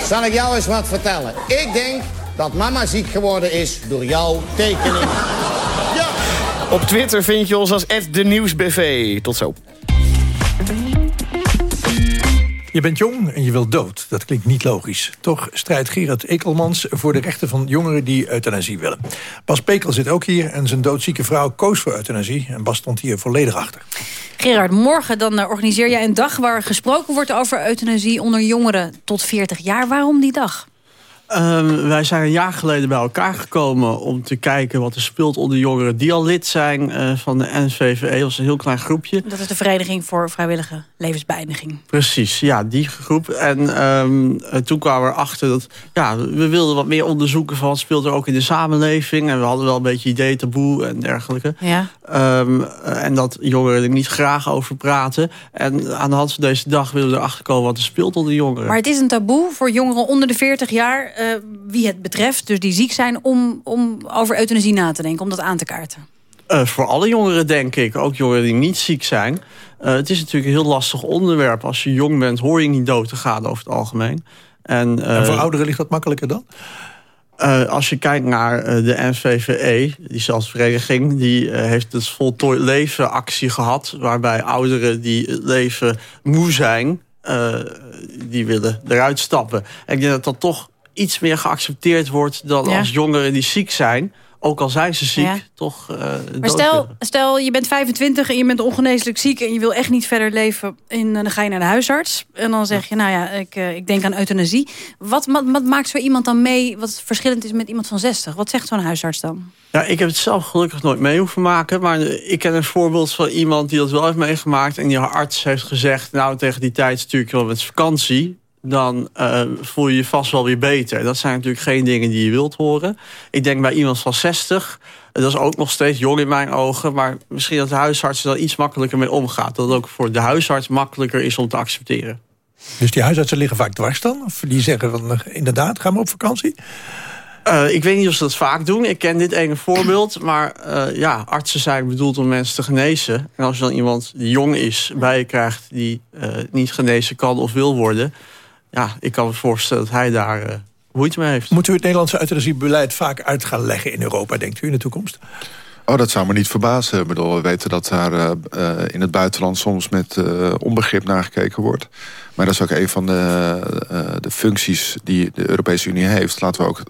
Speaker 27: Zal ik jou eens wat vertellen? Ik denk dat mama ziek geworden is door jouw tekening.
Speaker 23: Ja. Op Twitter vind je ons als @de Tot zo.
Speaker 2: Je bent jong en je wilt dood. Dat klinkt niet logisch. Toch strijdt Gerard Ekelmans voor de rechten van jongeren die euthanasie willen. Bas Pekel zit ook hier en zijn doodzieke vrouw koos voor euthanasie. En Bas stond hier volledig achter.
Speaker 3: Gerard, morgen dan eh, organiseer jij een dag waar gesproken wordt over euthanasie onder jongeren tot 40 jaar. Waarom die dag?
Speaker 16: Ehm, wij zijn een jaar geleden bij elkaar gekomen om te kijken wat er speelt onder jongeren die al lid zijn eh, van de NVVE. Dat was een heel klein groepje.
Speaker 3: Dat is de Vereniging voor Vrijwillige Levensbeëindiging.
Speaker 16: Precies, ja, die groep. En ehm, eh, toen kwamen we erachter dat ja, we wilden wat meer onderzoeken van wat speelt er ook in de samenleving. En we hadden wel een beetje idee, taboe en dergelijke.
Speaker 3: Ja.
Speaker 16: Ehm, en dat jongeren er niet graag over praten. En aan de hand van deze dag willen we erachter komen wat er speelt onder jongeren.
Speaker 3: Maar het is een taboe voor jongeren onder de 40 jaar, uh, wie het betreft, dus die ziek zijn, om, om over euthanasie na te denken, om dat aan te kaarten.
Speaker 16: Uh, voor alle jongeren, denk ik. Ook jongeren die niet ziek zijn. Uh, het is natuurlijk een heel lastig onderwerp. Als je jong bent, hoor je niet dood te gaan over het algemeen. En,
Speaker 2: en voor ouderen ligt dat makkelijker dan?
Speaker 16: Uh, als je kijkt naar uh, de NVVE, die zelfsvereniging... die uh, heeft het voltooid leven actie gehad... waarbij ouderen die het leven moe zijn... die willen eruit stappen. En ik denk dat dat toch iets meer geaccepteerd wordt... dan ja. als jongeren die ziek zijn ook al zijn ze ziek, ja. toch uh,
Speaker 3: Maar stel, stel, je bent 25 en je bent ongeneeslijk ziek... en je wil echt niet verder leven, en dan ga je naar de huisarts... en dan zeg je, nou ja, ik, uh, ik denk aan euthanasie. Wat, wat, wat, maakt zo iemand dan mee wat verschillend is met iemand van 60? Wat zegt zo'n huisarts dan?
Speaker 16: Ja, ik heb het zelf gelukkig nooit mee hoeven maken... maar ik ken een voorbeeld van iemand die dat wel heeft meegemaakt... en die arts heeft gezegd, nou, tegen die tijd stuur ik wel met vakantie dan uh, voel je je vast wel weer beter. Dat zijn natuurlijk geen dingen die je wilt horen. Ik denk bij iemand van 60, dat is ook nog steeds jong in mijn ogen... maar misschien dat de huisarts er dan iets makkelijker mee omgaat. Dat het ook voor de huisarts makkelijker is om te accepteren.
Speaker 2: Dus die huisartsen liggen vaak dwars dan? Of die zeggen van, inderdaad, gaan we op vakantie?
Speaker 16: Uh, ik weet niet of ze dat vaak doen. Ik ken dit ene voorbeeld. Maar uh, ja, artsen zijn bedoeld om mensen te genezen. En als je dan iemand die jong is bij je krijgt... die niet genezen kan of wil worden ja, ik kan me voorstellen dat hij daar uh, moeite mee heeft.
Speaker 2: Moet u het Nederlandse euthanasiebeleid vaak uit gaan leggen in Europa, denkt u, in de toekomst?
Speaker 15: Oh, dat zou me niet verbazen. Ik bedoel, we weten dat daar uh, uh, in het buitenland soms met uh, onbegrip naar gekeken wordt. Maar dat is ook een van de, de functies die de Europese Unie heeft. Laten we ook...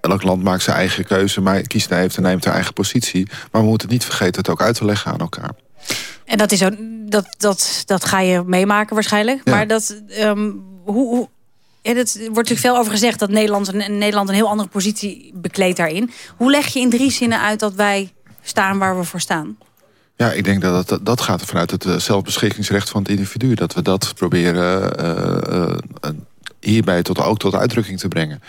Speaker 15: Elk land maakt zijn eigen keuze, maar kiest hij heeft en neemt zijn eigen positie. Maar we moeten het niet vergeten het ook uit te leggen aan elkaar.
Speaker 3: En dat, is ook, dat, dat, dat ga je meemaken waarschijnlijk. Ja. Maar dat, um, hoe, hoe ja, dat wordt natuurlijk veel over gezegd dat Nederland een, Nederland een heel andere positie bekleedt daarin. Hoe leg je in drie zinnen uit dat wij staan waar we voor staan?
Speaker 15: Ja, ik denk dat dat, dat gaat vanuit het zelfbeschikkingsrecht van het individu. Dat we dat proberen uh, uh, hierbij tot, ook tot uitdrukking te brengen.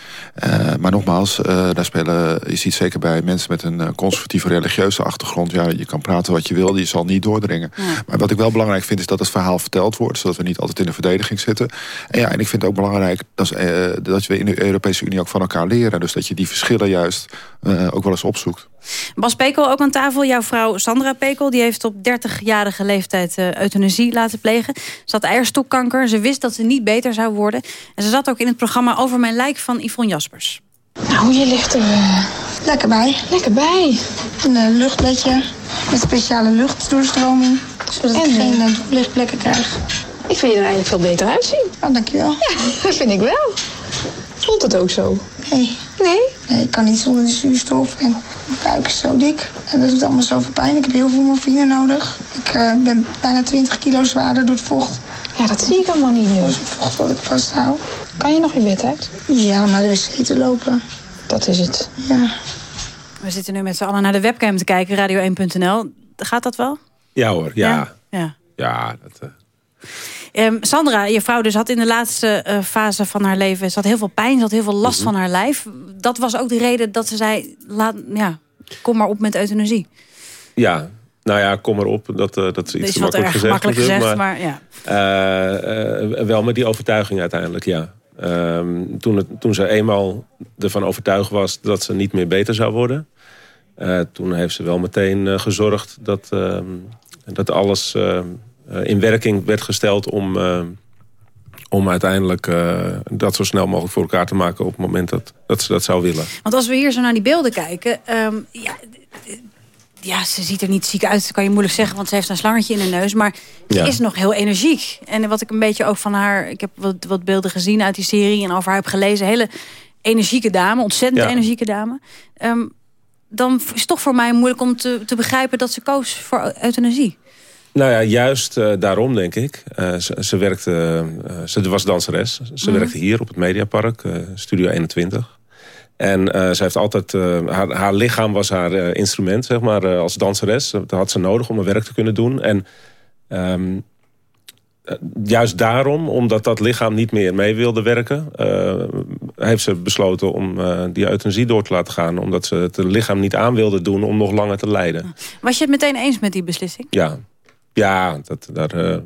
Speaker 15: Uh, maar nogmaals, uh, daar spelen, je ziet zeker bij mensen met een conservatieve religieuze achtergrond... ja, je kan praten wat je wil, je zal niet doordringen. Ja. Maar wat ik wel belangrijk vind, is dat het verhaal verteld wordt... zodat we niet altijd in de verdediging zitten. En, ja, en ik vind het ook belangrijk dat, uh, dat we in de Europese Unie ook van elkaar leren. Dus dat je die verschillen juist ook wel eens opzoekt.
Speaker 3: Bas Pekel ook aan tafel. Jouw vrouw Sandra Pekel die heeft op 30-jarige leeftijd uh, euthanasie laten plegen. Ze had eierstokkanker. Ze wist dat ze niet beter zou worden. En ze zat ook in het programma Over mijn lijk van Yvonne Jaspers.
Speaker 28: Nou, je ligt er uh, lekker bij. Lekker bij. Een uh, luchtbedje met speciale luchtdoorstroming. Zodat en, ik geen lichtplekken krijg.
Speaker 29: Ik vind je er eigenlijk veel beter uitzien.
Speaker 28: Oh, dankjewel.
Speaker 29: Ja, dat vind ik wel. Voelt het ook zo?
Speaker 28: Nee.
Speaker 29: Nee?
Speaker 28: Nee, ik kan niet zonder de zuurstof en mijn buik is zo dik. En dat doet allemaal zoveel pijn. Ik heb heel veel morfine nodig. Ik uh, ben bijna 20 kilo zwaarder door het vocht.
Speaker 29: Ja, dat zie ik allemaal niet nu.
Speaker 28: Door het vocht wat ik vasthoud.
Speaker 29: Kan je nog in bed uit?
Speaker 28: Ja, om naar de wc te lopen.
Speaker 29: Dat is het.
Speaker 28: Ja.
Speaker 3: We zitten nu met z'n allen naar de webcam te kijken, radio1.nl. Gaat dat wel?
Speaker 17: Ja hoor, ja.
Speaker 3: Ja, ja.
Speaker 17: ja dat... Uh...
Speaker 3: Um, Sandra, je vrouw dus had in de laatste uh, fase van haar leven... ze had heel veel pijn, ze had heel veel last mm -hmm. van haar lijf. Dat was ook de reden dat ze zei... Laat, ja, kom maar op met euthanasie.
Speaker 17: Ja, nou ja, kom maar op. Dat, uh, dat is iets
Speaker 3: is
Speaker 17: te makkelijk gezegd.
Speaker 3: Makkelijk gezegd maar, maar ja.
Speaker 17: Uh, wel met die overtuiging uiteindelijk, ja. Um, toen, het, toen ze eenmaal ervan overtuigd was dat ze niet meer beter zou worden... toen heeft ze wel meteen gezorgd dat, ehm, dat alles in werking werd gesteld om, uh, om uiteindelijk uh, dat zo snel mogelijk voor elkaar te maken op het moment dat, dat ze dat zou willen.
Speaker 3: Want als we hier zo naar die beelden kijken, um, ja, ja, ze ziet er niet ziek uit, dat kan je moeilijk zeggen, want ze heeft een slangetje in de neus. Maar ze ja. is nog heel energiek. En wat ik een beetje ook van haar, ik heb wat, wat beelden gezien uit die serie en over haar heb gelezen, hele energieke dame, ontzettend ja. energieke dame. Um, dan is het toch voor mij moeilijk om te, te begrijpen dat ze koos voor euthanasie.
Speaker 17: Nou ja, juist uh, daarom denk ik. Uh, ze, ze, werkte, uh, ze was danseres. Ze
Speaker 3: Mhm.
Speaker 17: werkte hier op het Mediapark, Studio 21. En ze heeft altijd, haar, haar lichaam was haar instrument, zeg maar, als danseres. Dat had ze nodig om haar werk te kunnen doen. En um, juist daarom, omdat dat lichaam niet meer mee wilde werken... heeft ze besloten om die euthanasie door te laten gaan. Omdat ze het lichaam niet aan wilde doen om nog langer te lijden.
Speaker 3: Was je het meteen eens met die beslissing?
Speaker 17: Ja, ja dat, daar uh,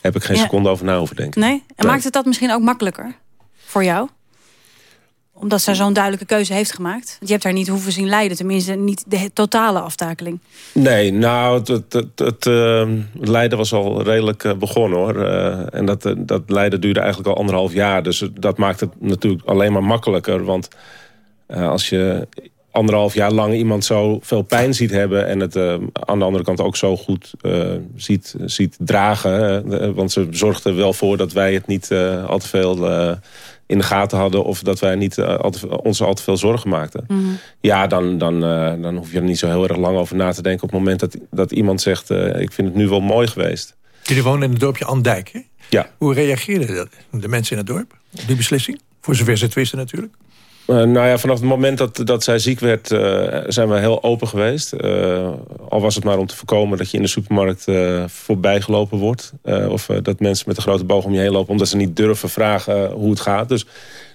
Speaker 17: heb ik geen
Speaker 3: Ja.
Speaker 17: seconde over na hoeven denken.
Speaker 3: Nee? En maakt het dat misschien ook makkelijker voor jou? Omdat zij zo'n duidelijke keuze heeft gemaakt. Want je hebt haar niet hoeven zien lijden. Tenminste, niet de totale aftakeling.
Speaker 17: Nee, nou, het, het, het, uh, het lijden was al redelijk uh, begonnen hoor. Uh, en dat, dat lijden duurde eigenlijk al anderhalf jaar. Dus dat maakt het natuurlijk alleen maar makkelijker. Want als je anderhalf jaar lang iemand zo veel pijn ziet hebben... en het uh, aan de andere kant ook zo goed uh, ziet, ziet dragen. Uh, want ze zorgde wel voor dat wij het niet uh, al te veel uh, in de gaten hadden... of dat wij niet, uh, al te, ons al te veel zorgen maakten.
Speaker 3: Mhm.
Speaker 17: Ja, dan, dan, uh, dan hoef je er niet zo heel erg lang over na te denken... op het moment dat, dat iemand zegt, uh, ik vind het nu wel mooi geweest.
Speaker 2: Jullie wonen in het dorpje Andijk, hè?
Speaker 17: Ja.
Speaker 2: Hoe reageerden de, de mensen in het dorp op die beslissing? Voor zover ze het wisten natuurlijk.
Speaker 17: Uh, nou ja, vanaf het moment dat, dat zij ziek werd, uh, zijn we heel open geweest. Uh, al was het maar om te voorkomen dat je in de supermarkt voorbij gelopen wordt. of dat mensen met een grote boog om je heen lopen... omdat ze niet durven vragen hoe het gaat. Dus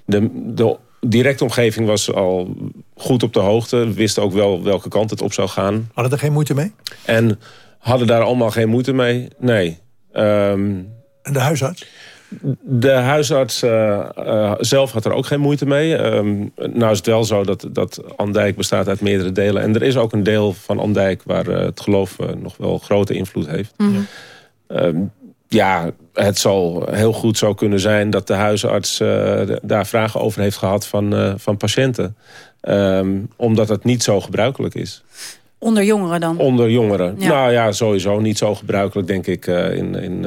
Speaker 17: de, de directe omgeving was al goed op de hoogte. Wist ook wel welke kant het op zou gaan.
Speaker 2: Hadden er geen moeite mee?
Speaker 17: En hadden daar allemaal geen moeite mee? Nee. Um,
Speaker 2: en de huisarts?
Speaker 17: De huisarts uh, uh, zelf had er ook geen moeite mee. Um, nou is het wel zo dat, dat Andijk bestaat uit meerdere delen. En er is ook een deel van Andijk waar uh, het geloof nog wel grote invloed heeft.
Speaker 3: Mhm.
Speaker 17: Mm -hmm. um, ja, het zal heel goed zo kunnen zijn dat de huisarts daar vragen over heeft gehad van, van patiënten. Um, omdat het niet zo gebruikelijk is.
Speaker 3: Onder jongeren dan?
Speaker 17: Onder jongeren.
Speaker 3: Ja.
Speaker 17: Nou ja, sowieso niet zo gebruikelijk, denk ik, uh, in, in uh,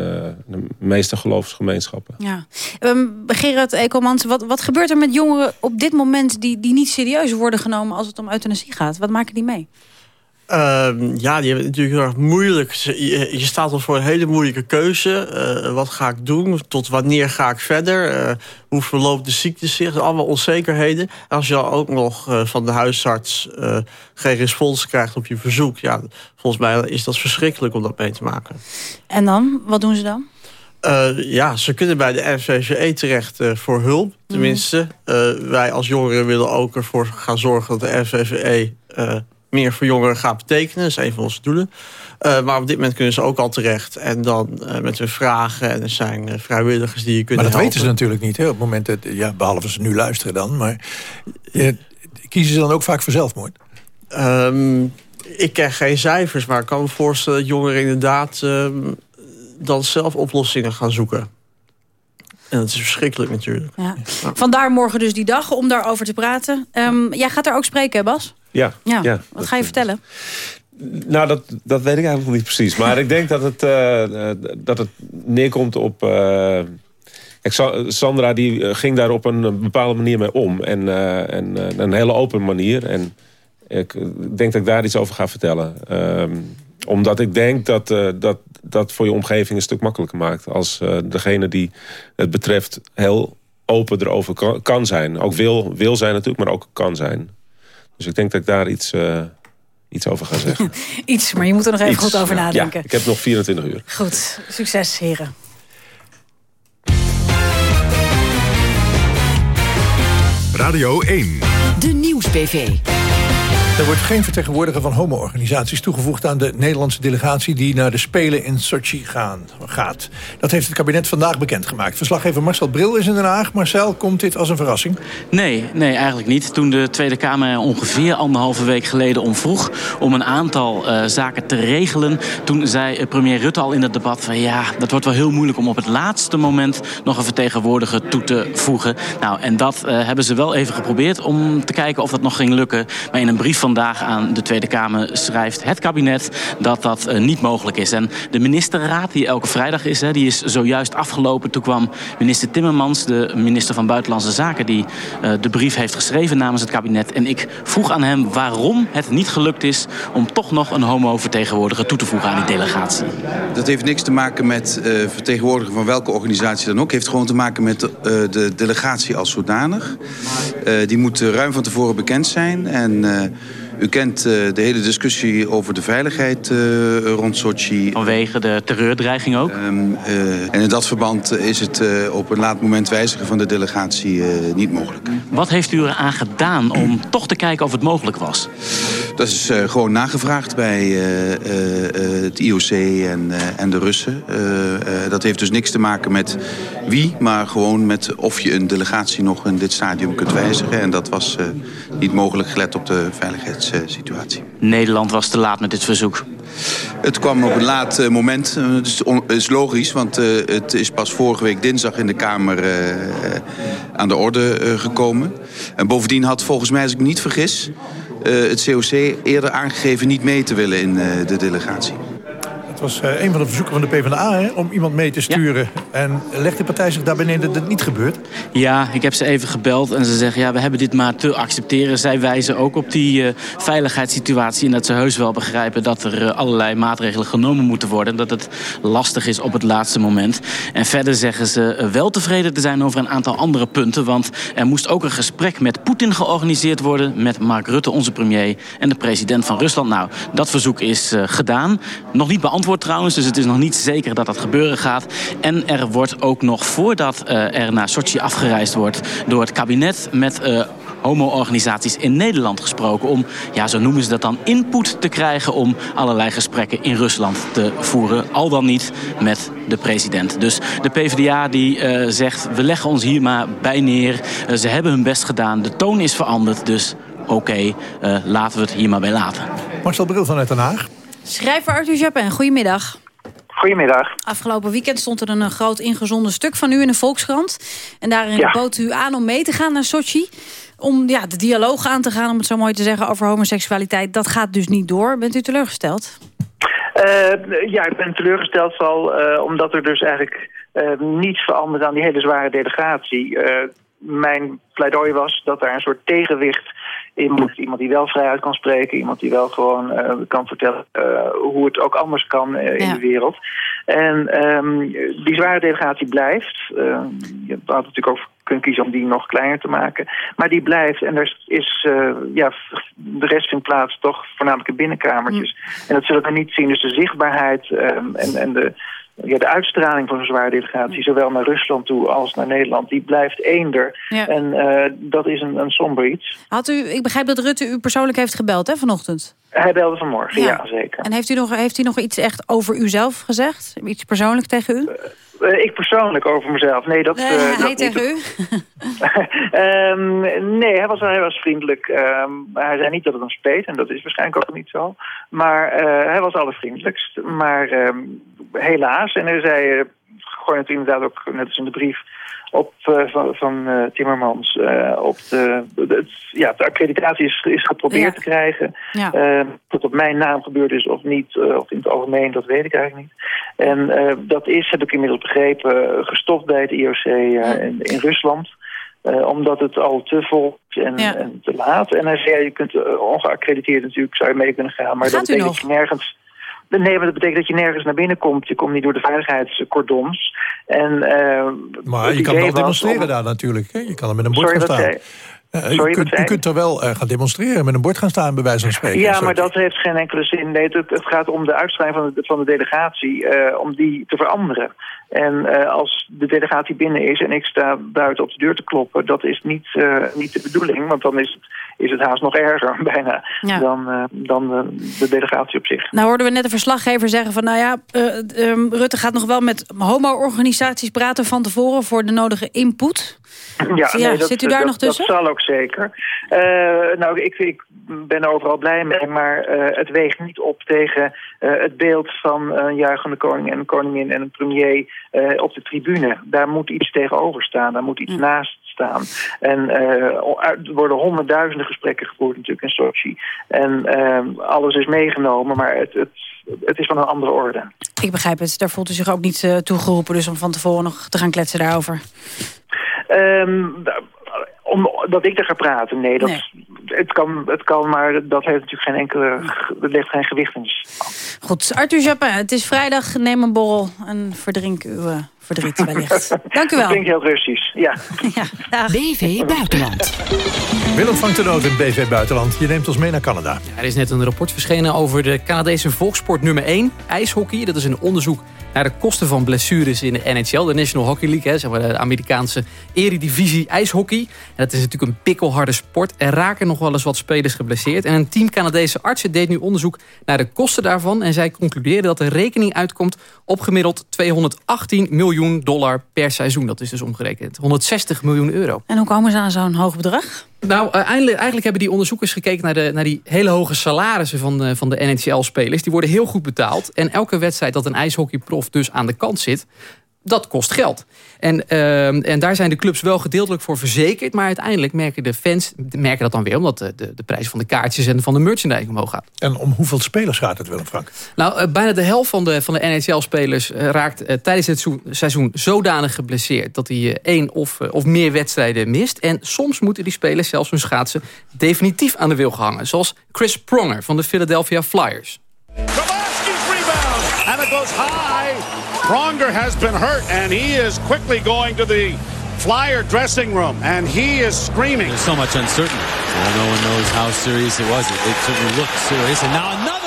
Speaker 17: de meeste geloofsgemeenschappen.
Speaker 3: Ja. Um, Gerard Ekelmans, wat, wat gebeurt er met jongeren op dit moment... Die, die niet serieus worden genomen als het om euthanasie gaat? Wat maken die mee?
Speaker 16: Uh, ja, die hebben het natuurlijk heel erg moeilijk. Je, je staat al voor een hele moeilijke keuze. Uh, wat ga ik doen? Tot wanneer ga ik verder? Uh, hoe verloopt de ziekte zich? Allemaal onzekerheden. Als je dan ook nog uh, van de huisarts geen respons krijgt op je verzoek... Ja, volgens mij is dat verschrikkelijk om dat mee te maken.
Speaker 3: En dan? Wat doen ze dan?
Speaker 16: Uh, ja, ze kunnen bij de NVVE terecht uh, voor hulp. Tenminste, uh, wij als jongeren willen ook ervoor gaan zorgen... dat de NVVE meer voor jongeren gaat betekenen. Dat is een van onze doelen. Uh, maar op dit moment kunnen ze ook al terecht. En dan uh, met hun vragen. En er zijn uh, vrijwilligers die je kunnen
Speaker 2: Maar dat
Speaker 16: helpen.
Speaker 2: weten ze natuurlijk niet. Hè, op het moment dat, ja, behalve ze nu luisteren dan. Maar kiezen ze dan ook vaak voor zelfmoord?
Speaker 16: Um, ik ken geen cijfers. Maar ik kan me voorstellen dat jongeren inderdaad... Um, dan zelf oplossingen gaan zoeken. En dat is verschrikkelijk natuurlijk.
Speaker 3: Ja. Vandaar morgen dus die dag om daarover te praten. Um, jij gaat daar ook spreken, hè Bas?
Speaker 17: Ja.
Speaker 3: ja.
Speaker 17: ja
Speaker 3: Wat ga je vertellen?
Speaker 17: Nou, dat, dat weet ik eigenlijk nog niet precies. Maar ik denk dat het, uh, dat het neerkomt op... Uh, kijk, Sandra die ging daar op een bepaalde manier mee om. En, uh, en een hele open manier. En ik denk dat ik daar iets over ga vertellen. Um, omdat ik denk dat, dat dat voor je omgeving een stuk makkelijker maakt. Als degene die het betreft heel open erover kan, kan, zijn. Ook wil, wil zijn natuurlijk, maar ook kan zijn. Dus ik denk dat ik daar iets, uh, iets over ga zeggen.
Speaker 3: iets, maar je moet er nog even
Speaker 17: iets,
Speaker 3: goed over nadenken.
Speaker 17: Ja, ik heb nog 24 uur.
Speaker 3: Goed, succes heren.
Speaker 1: Radio 1.
Speaker 10: De Nieuws-PV.
Speaker 2: Er wordt geen vertegenwoordiger van homo-organisaties toegevoegd aan de Nederlandse delegatie die naar de Spelen in Sochi gaan, gaat. Dat heeft het kabinet vandaag bekendgemaakt. Verslaggever Marcel Bril is in Den Haag. Marcel, komt dit als een verrassing?
Speaker 30: Nee, nee, eigenlijk niet. Toen de Tweede Kamer ongeveer anderhalve week geleden om vroeg om een aantal uh, zaken te regelen, toen zei premier Rutte al in het debat van ja, dat wordt wel heel moeilijk om op het laatste moment nog een vertegenwoordiger toe te voegen. Nou, en dat uh, hebben ze wel even geprobeerd om te kijken of dat nog ging lukken. Maar in een brief van vandaag aan de Tweede Kamer schrijft het kabinet dat dat eh, niet mogelijk is. En de ministerraad, die elke vrijdag is, hè, die is zojuist afgelopen. Toen kwam minister Timmermans, de minister van Buitenlandse Zaken... die uh, de brief heeft geschreven namens het kabinet. En ik vroeg aan hem waarom het niet gelukt is... om toch nog een homo-vertegenwoordiger toe te voegen aan die delegatie.
Speaker 31: Dat heeft niks te maken met uh, vertegenwoordiger van welke organisatie dan ook. Het heeft gewoon te maken met uh, de delegatie als zodanig. Die moet ruim van tevoren bekend zijn. En u kent uh, de hele discussie over de veiligheid uh, rond Sochi.
Speaker 30: Vanwege de terreurdreiging ook?
Speaker 31: Um, uh, en in dat verband is het op een laat moment wijzigen van de delegatie niet mogelijk.
Speaker 30: Wat heeft u eraan gedaan om toch te kijken of het mogelijk was?
Speaker 31: Dat is gewoon nagevraagd bij het IOC en, en de Russen. dat heeft dus niks te maken met wie, maar gewoon met of je een delegatie nog in dit stadium kunt wijzigen. En dat was niet mogelijk gelet op de situatie.
Speaker 30: Nederland was te laat met dit verzoek.
Speaker 31: Het kwam op een laat moment. Het is, is, logisch, want uh, het is pas vorige week dinsdag in de Kamer uh, aan de orde gekomen. En bovendien had volgens mij, als ik me niet vergis... het COC eerder aangegeven niet mee te willen in de delegatie.
Speaker 2: Het was uh, een van de verzoeken van de PvdA hè, om iemand mee te sturen. Ja. En legt de partij zich daar beneden dat het niet gebeurt?
Speaker 30: Ja, ik heb ze even gebeld en ze zeggen... ja, we hebben dit maar te accepteren. Zij wijzen ook op die uh, veiligheidssituatie... en dat ze heus wel begrijpen dat er uh, allerlei maatregelen genomen moeten worden... en dat het lastig is op het laatste moment. En verder zeggen ze wel tevreden te zijn over een aantal andere punten... want er moest ook een gesprek met Poetin georganiseerd worden... met Mark Rutte, onze premier, en de president van Rusland. Nou, dat verzoek is gedaan. Nog niet beantwoord trouwens, dus het is nog niet zeker dat dat gebeuren gaat. En er wordt ook nog voordat uh, er naar Sochi afgereisd wordt... door het kabinet met uh, homo-organisaties in Nederland gesproken... om, ja, zo noemen ze dat dan, input te krijgen... om allerlei gesprekken in Rusland te voeren. Al dan niet met de president. Dus de PvdA die uh, zegt, we leggen ons hier maar bij neer. ze hebben hun best gedaan, de toon is veranderd, dus oké, laten we het hier maar bij laten.
Speaker 2: Marcel Bril vanuit Den Haag.
Speaker 3: Schrijver Arthur Japin, goedemiddag.
Speaker 32: Goedemiddag.
Speaker 3: Afgelopen weekend stond er een groot ingezonden stuk van u in de Volkskrant. En daarin ja. bood u aan om mee te gaan naar Sochi. Om ja, de dialoog aan te gaan, om het zo mooi te zeggen, over homoseksualiteit. Dat gaat dus niet door. Bent u teleurgesteld?
Speaker 32: Uh, ja, ik ben teleurgesteld vooral uh, omdat er dus eigenlijk uh, niets verandert aan die hele zware delegatie. mijn pleidooi was dat daar een soort tegenwicht in moet. Iemand die wel vrijheid kan spreken. Iemand die wel gewoon uh, kan vertellen uh, hoe het ook anders kan uh, in ja. de wereld. En um, die zware delegatie blijft. je had natuurlijk ook kunnen kiezen om die nog kleiner te maken. Maar die blijft. En er is, ja, de rest vindt plaats toch voornamelijk in binnenkamertjes. Mm. En dat zullen we niet zien. Dus de zichtbaarheid um, en, en de ja, de uitstraling van een zware delegatie, zowel naar Rusland toe als naar Nederland, die blijft eender. Ja. En uh, dat is een, een somber iets.
Speaker 3: Had u, ik begrijp dat Rutte u persoonlijk heeft gebeld, hè, vanochtend?
Speaker 32: Hij belde vanmorgen, ja, ja zeker.
Speaker 3: En heeft u, nog, heeft u nog iets echt over uzelf gezegd? Iets persoonlijk tegen u? Uh,
Speaker 32: uh, ik persoonlijk over mezelf? Nee, dat...
Speaker 3: Nee, hij dat tegen u?
Speaker 32: um, nee, hij was, hij was vriendelijk. Um, hij zei niet dat het hem speet, en dat is waarschijnlijk ook niet zo. Maar hij was allervriendelijkst. Maar um, helaas, en hij zei... gooi het inderdaad ook net als in de brief op, uh, van, van uh, Timmermans. Uh, op de, de, ja, de accreditatie is, is geprobeerd ja. te krijgen. Ja. dat op mijn naam gebeurd is of niet, of in het algemeen, dat weet ik eigenlijk niet. En dat is, heb ik inmiddels begrepen, gestopt bij het IOC in, in, Rusland. omdat het al te vol is en, ja. en, te laat. En hij zei, je kunt ongeaccrediteerd natuurlijk, zou je mee kunnen gaan. Maar
Speaker 3: Gaat
Speaker 32: dat
Speaker 3: betekent
Speaker 32: nergens... Nee, maar dat betekent dat je nergens naar binnen komt. Je komt niet door de veiligheidscordons. En, uh,
Speaker 2: maar je kan wel demonstreren om... daar natuurlijk. Hè? Je kan er met een bord
Speaker 32: Sorry,
Speaker 2: gaan staan. Uh,
Speaker 32: Sorry,
Speaker 2: je, kunt, je kunt er wel uh, gaan demonstreren, met een bord gaan staan, bij wijze van spreken.
Speaker 32: Ja, maar dat heeft geen enkele zin. Nee, het, het gaat om de uitstraling van de, van de delegatie, uh, om die te veranderen. En uh, als de delegatie binnen is en ik sta buiten op de deur te kloppen... dat is niet, uh, niet de bedoeling, want dan is het, is het haast nog erger bijna... Ja. dan, uh, dan de, de, delegatie op zich.
Speaker 3: Nou hoorden we net een verslaggever zeggen van... nou ja, um, Rutte gaat nog wel met homo-organisaties praten van tevoren... voor de nodige input.
Speaker 32: Ja,
Speaker 3: ja
Speaker 32: nee, dat,
Speaker 3: zit u daar
Speaker 32: dat,
Speaker 3: nog tussen?
Speaker 32: Dat zal ook zeker. nou, ik, ik ben er overal blij mee, maar het weegt niet op tegen het beeld van een juichende koning en een koningin en een premier... Op de tribune. Daar moet iets tegenover staan. Daar moet iets
Speaker 3: Hm.
Speaker 32: naast staan. En eh, er worden honderdduizenden gesprekken gevoerd natuurlijk in Sochi. En alles is meegenomen, maar het, het, het is van een andere orde.
Speaker 3: Ik begrijp het. Daar voelt u zich ook niet uh, toegeroepen... dus om van tevoren nog te gaan kletsen daarover.
Speaker 32: Um, omdat ik er ga praten, nee. Dat, Het, kan, het kan, maar dat heeft natuurlijk geen enkele... Het ligt geen gewicht in.
Speaker 3: Goed, Arthur Japin, het is vrijdag. Neem een borrel en verdrink uw uh, verdriet wellicht. Dank u wel.
Speaker 32: Dat klinkt heel Russisch, ja.
Speaker 3: ja
Speaker 10: BV Buitenland.
Speaker 2: Willem van Tenoot in BV Buitenland. Je neemt ons mee naar Canada.
Speaker 18: Ja, er is net een rapport verschenen over de Canadese volkssport nummer 1. IJshockey. Dat is een onderzoek naar de kosten van blessures in de NHL. De National Hockey League, hè, zeg maar de Amerikaanse eredivisie ijshockey. En dat is natuurlijk een pikkelharde sport. Er raken nog wel eens wat spelers geblesseerd. En een team Canadese artsen deed nu onderzoek naar de kosten daarvan. En zij concludeerden dat de rekening uitkomt op gemiddeld 218 miljoen dollar per seizoen. Dat is dus omgerekend 160 miljoen euro.
Speaker 3: En hoe komen ze aan zo'n hoog bedrag?
Speaker 18: Nou, eigenlijk, eigenlijk hebben die onderzoekers gekeken naar, de, naar die hele hoge salarissen van de, van de NHL-spelers. Die worden heel goed betaald. En elke wedstrijd dat een ijshockeyprof dus aan de kant zit dat kost geld. En, uh, en daar zijn de clubs wel gedeeltelijk voor verzekerd. Maar uiteindelijk merken de fans merken dat dan weer... omdat de, de, de prijs van de kaartjes en van de merchandise omhoog gaat.
Speaker 2: En om hoeveel spelers gaat het, Willem Frank?
Speaker 18: Nou, uh, bijna de helft van de, van de NHL-spelers uh, raakt uh, tijdens het seizoen zodanig geblesseerd... dat hij één of, of meer wedstrijden mist. En soms moeten die spelers zelfs hun schaatsen definitief aan de wil gehangen. Zoals Chris Pronger van de Philadelphia Flyers.
Speaker 33: And it goes high. Pronger has been hurt, and he is quickly going to the Flyer dressing room, and he is screaming.
Speaker 34: There's so much uncertainty. Well, no one knows how serious it was. It certainly looked serious. And now another.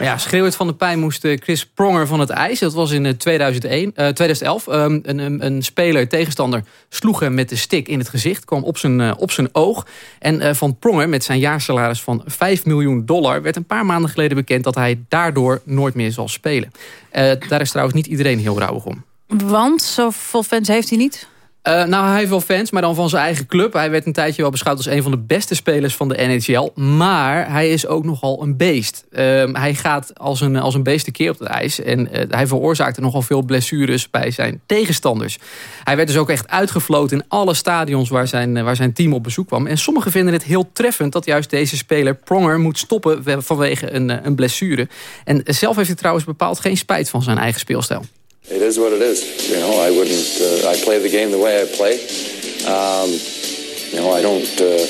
Speaker 18: Ja, schreeuwend van de pijn moest eh, Chris Pronger van het ijs. Dat was in 2001, uh, 2011. Um, een, een, een, speler, tegenstander, sloeg hem met de stick in het gezicht. Kwam op zijn, op zijn oog. En van Pronger, met zijn jaarsalaris van 5 miljoen dollar... werd een paar maanden geleden bekend dat hij daardoor nooit meer zal spelen. daar is trouwens niet iedereen heel rouwig om.
Speaker 3: Want zoveel fans heeft hij niet?
Speaker 18: Uh, nou, hij heeft wel fans, maar dan van zijn eigen club. Hij werd een tijdje wel beschouwd als een van de beste spelers van de NHL. Maar hij is ook nogal een beest. Uh, hij gaat als een, als een beest een keer op het ijs. En uh, hij veroorzaakte nogal veel blessures bij zijn tegenstanders. Hij werd dus ook echt uitgefloten in alle stadions waar zijn, waar zijn team op bezoek kwam. En sommigen vinden het heel treffend dat juist deze speler Pronger moet stoppen vanwege een, een blessure. En zelf heeft hij trouwens bepaald geen spijt van zijn eigen speelstijl.
Speaker 35: It is what it is. You know, I wouldn't. Uh, I play the game the way I play. Um, you know, I don't. Uh,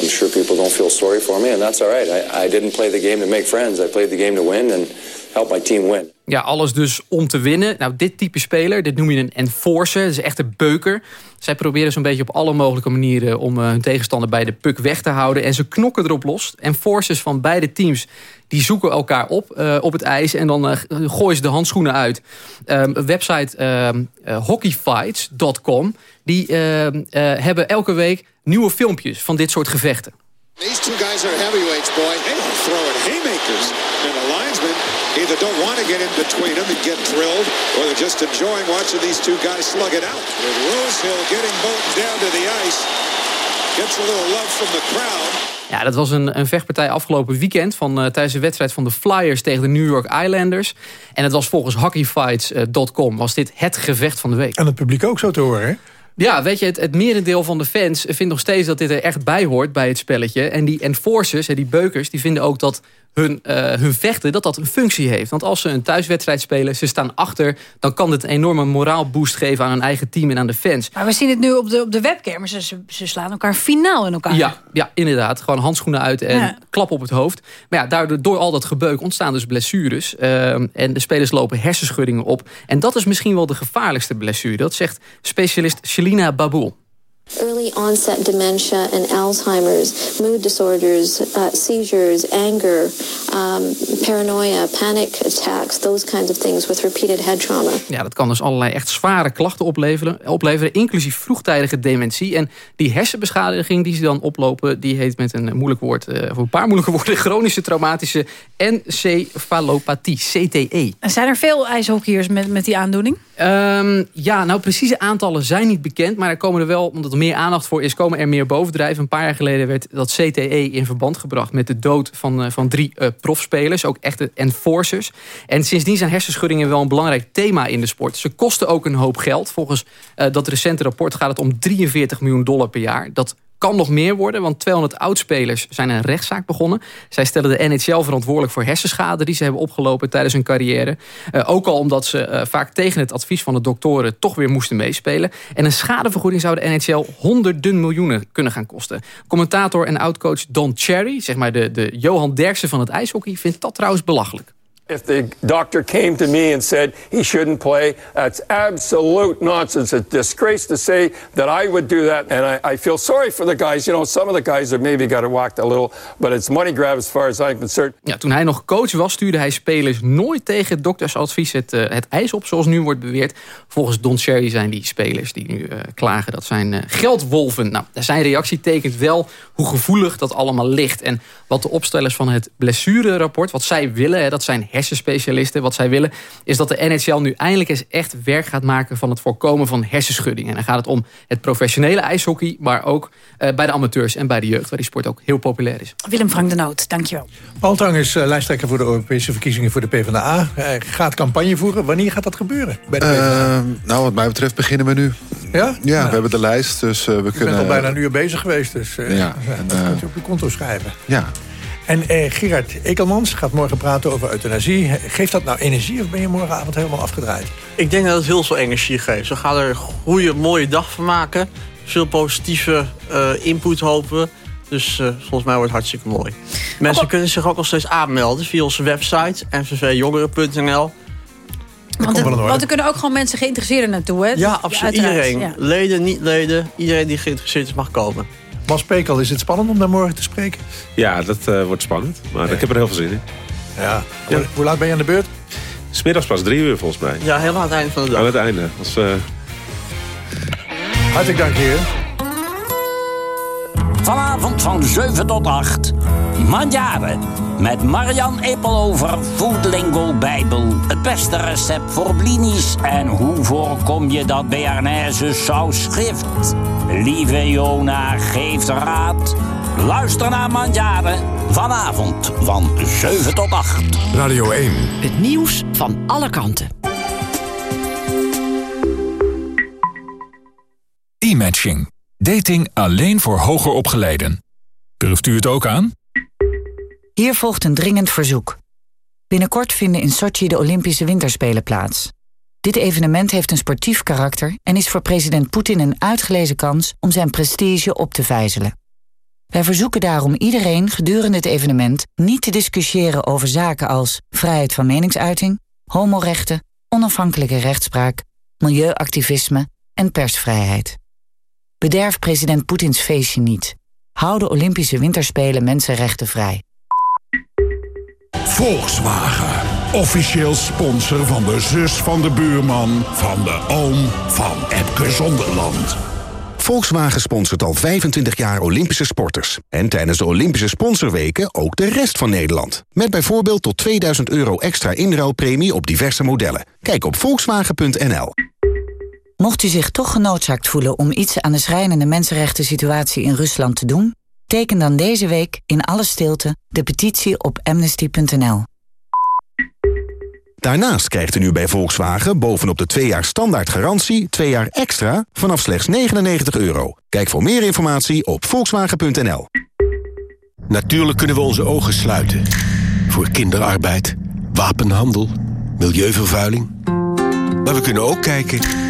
Speaker 35: I'm sure people don't feel sorry for me, and that's all right. I, I didn't play the game to make friends. I played the game to win and help my team win.
Speaker 18: Ja, alles dus om te winnen. Nou, dit type speler, dit noem je een enforcer. Dat is echt een beuker. Zij proberen zo'n beetje op alle mogelijke manieren... om uh, hun tegenstander bij de puck weg te houden. En ze knokken erop los. Enforcers van beide teams die zoeken elkaar op uh, op het ijs. En dan uh, gooien ze de handschoenen uit. Um, website uh, hockeyfights.com. Die hebben elke week nieuwe filmpjes van dit soort gevechten.
Speaker 36: These two guys are heavyweights, boy. They are throwing haymakers. Either don't want to get in between them and get thrilled, or they're just enjoying watching these two guys slug it out. With Rosehill getting Bolton down to the ice. Gets a little love from the crowd.
Speaker 18: Ja, dat was een, een vechtpartij afgelopen weekend van, uh, tijdens de wedstrijd van de Flyers tegen de New York Islanders. En het was volgens hockeyfights.com was dit het gevecht van de week.
Speaker 2: En het publiek ook zo te horen, hè?
Speaker 18: Ja, weet je, het, het merendeel van de fans vindt nog steeds dat dit er echt bij hoort bij het spelletje. En die enforcers, die beukers, die vinden ook dat hun, uh, hun vechten, dat dat een functie heeft. Want als ze een thuiswedstrijd spelen, ze staan achter... dan kan dit een enorme moraalboost geven aan hun eigen team en aan de fans.
Speaker 3: Maar we zien het nu op de, op de webcam. Ze, ze slaan elkaar finaal in elkaar.
Speaker 18: Ja, ja inderdaad. Gewoon handschoenen uit en ja. klap op het hoofd. Maar ja, daardoor, door al dat gebeuk ontstaan dus blessures. Uh, en de spelers lopen hersenschuddingen op. En dat is misschien wel de gevaarlijkste blessure. Dat zegt specialist Shelina Baboul.
Speaker 37: Early onset dementia and Alzheimer's, mood disorders, uh, seizures, anger, um, paranoia, panic attacks, those kinds of things with repeated head trauma.
Speaker 18: Ja, dat kan dus allerlei echt zware klachten opleveren, opleveren inclusief vroegtijdige dementie. En die hersenbeschadiging die ze dan oplopen, die heet met een moeilijk woord, uh, of een paar moeilijke woorden, chronische traumatische encefalopathie, CTE.
Speaker 3: En zijn er veel ijshockeyers met, met die aandoening?
Speaker 18: Um, ja, nou precieze aantallen zijn niet bekend, maar er komen er wel, omdat er meer aandacht voor is, komen er meer bovendrijven. Een paar jaar geleden werd dat CTE in verband gebracht... met de dood van, uh, van drie uh, profspelers, ook echte enforcers. En sindsdien zijn hersenschuddingen wel een belangrijk thema in de sport. Ze kosten ook een hoop geld. Volgens uh, dat recente rapport gaat het om 43 miljoen dollar per jaar. Dat kan nog meer worden, want 200 oudspelers zijn een rechtszaak begonnen. Zij stellen de NHL verantwoordelijk voor hersenschade... die ze hebben opgelopen tijdens hun carrière. Uh, ook al omdat ze uh, vaak tegen het advies van de doktoren... toch weer moesten meespelen. En een schadevergoeding zou de NHL honderden miljoenen kunnen gaan kosten. Commentator en oudcoach Don Cherry, zeg maar de, de Johan Derksen van het ijshockey... vindt dat trouwens belachelijk.
Speaker 38: If the doctor came to me and said he shouldn't play, that's absolute nonsense. It's a disgrace to say that I would do that. And I, I, feel sorry for the guys. You know, some of the guys have maybe got to walk a little, but it's money grab as far as I'm concerned.
Speaker 18: Ja, toen hij nog coach was, stuurde hij spelers nooit tegen doktersadvies het, uh, het ijs op, zoals nu wordt beweerd. Volgens Don Cherry zijn die spelers die nu uh, klagen, dat zijn uh, geldwolven. Nou, zijn reactie tekent wel hoe gevoelig dat allemaal ligt. En wat de opstellers van het blessurerapport, wat zij willen, hè, dat zijn hersenspecialisten. Wat zij willen is dat de NHL nu eindelijk eens echt werk gaat maken... van het voorkomen van hersenschuddingen. En dan gaat het om het professionele ijshockey... maar ook uh, bij de amateurs en bij de jeugd... waar die sport ook heel populair is.
Speaker 3: Willem Frank de Noot, dankjewel.
Speaker 2: Paul Tang is uh, lijsttrekker voor de Europese verkiezingen voor de PvdA. Hij gaat campagne voeren. Wanneer gaat dat gebeuren? Bij de
Speaker 39: uh, nou, wat mij betreft beginnen we nu.
Speaker 2: Ja?
Speaker 39: Ja, nou, we hebben de lijst, dus we kunnen...
Speaker 2: Je bent al bijna een uur bezig geweest, dus ja, en, dat kunt u op uw konto schrijven.
Speaker 39: Ja,
Speaker 2: en eh, Gerard Ekelmans gaat morgen praten over euthanasie. Geeft dat nou energie of ben je morgenavond helemaal afgedraaid?
Speaker 16: Ik denk dat het heel veel energie geeft. We gaan er een goede, mooie dag van maken. Veel positieve uh, input hopen. Dus uh, volgens mij wordt het hartstikke mooi. Mensen kunnen zich ook nog steeds aanmelden via onze website nvvjongeren.nl.
Speaker 3: Want, er, want er kunnen ook gewoon mensen geïnteresseerden naartoe, hè?
Speaker 16: Ja, absoluut.
Speaker 3: Ja,
Speaker 16: iedereen.
Speaker 3: Ja.
Speaker 16: Leden, niet-leden. Iedereen die geïnteresseerd is mag komen.
Speaker 2: Bas Pekel, is het spannend om daar morgen te spreken?
Speaker 17: Ja, dat uh, wordt spannend. Maar ja. ik heb er heel veel zin in.
Speaker 2: Ja. ja. Hoe, hoe laat ben je aan de beurt?
Speaker 17: Smiddags pas drie uur volgens mij.
Speaker 16: Ja, helemaal aan het einde van de dag.
Speaker 17: Aan het einde. Als, uh...
Speaker 2: Hartelijk dank, heer.
Speaker 40: Vanavond van 7 tot 8. Mandjaren. Met Marian Eppelover, Foodlingo Bijbel. Het beste recept voor blinis. En hoe voorkom je dat Bearnaise saus schrift? Lieve Jona geeft raad. Luister naar Mandjaren. Vanavond van 7 tot 8.
Speaker 1: Radio 1.
Speaker 10: Het nieuws van alle kanten.
Speaker 1: E-matching. Dating alleen voor hoger opgeleiden. Durft u het ook aan?
Speaker 41: Hier volgt een dringend verzoek. Binnenkort vinden in Sochi de Olympische Winterspelen plaats. Dit evenement heeft een sportief karakter en is voor president Poetin een uitgelezen kans om zijn prestige op te vijzelen. Wij verzoeken daarom iedereen gedurende het evenement niet te discussiëren over zaken als vrijheid van meningsuiting, homorechten, onafhankelijke rechtspraak, milieuactivisme en persvrijheid. Bederf president Poetins feestje niet. Hou de Olympische Winterspelen mensenrechten vrij.
Speaker 42: Volkswagen. Officieel sponsor van de zus van de buurman... van de oom van Epke Zonderland.
Speaker 43: Volkswagen sponsort al 25 jaar Olympische sporters. En tijdens de Olympische sponsorweken ook de rest van Nederland. Met bijvoorbeeld tot 2000 euro extra inruilpremie op diverse modellen. Kijk op volkswagen.nl.
Speaker 41: Mocht u zich toch genoodzaakt voelen om iets aan de schrijnende mensenrechten situatie in Rusland te doen... teken dan deze week in alle stilte de petitie op amnesty.nl.
Speaker 43: Daarnaast krijgt u nu bij Volkswagen bovenop de 2 jaar standaard garantie... 2 jaar extra vanaf slechts 99 euro. Kijk voor meer informatie op volkswagen.nl.
Speaker 44: Natuurlijk kunnen we onze ogen sluiten. Voor kinderarbeid, wapenhandel, milieuvervuiling. Maar we kunnen ook kijken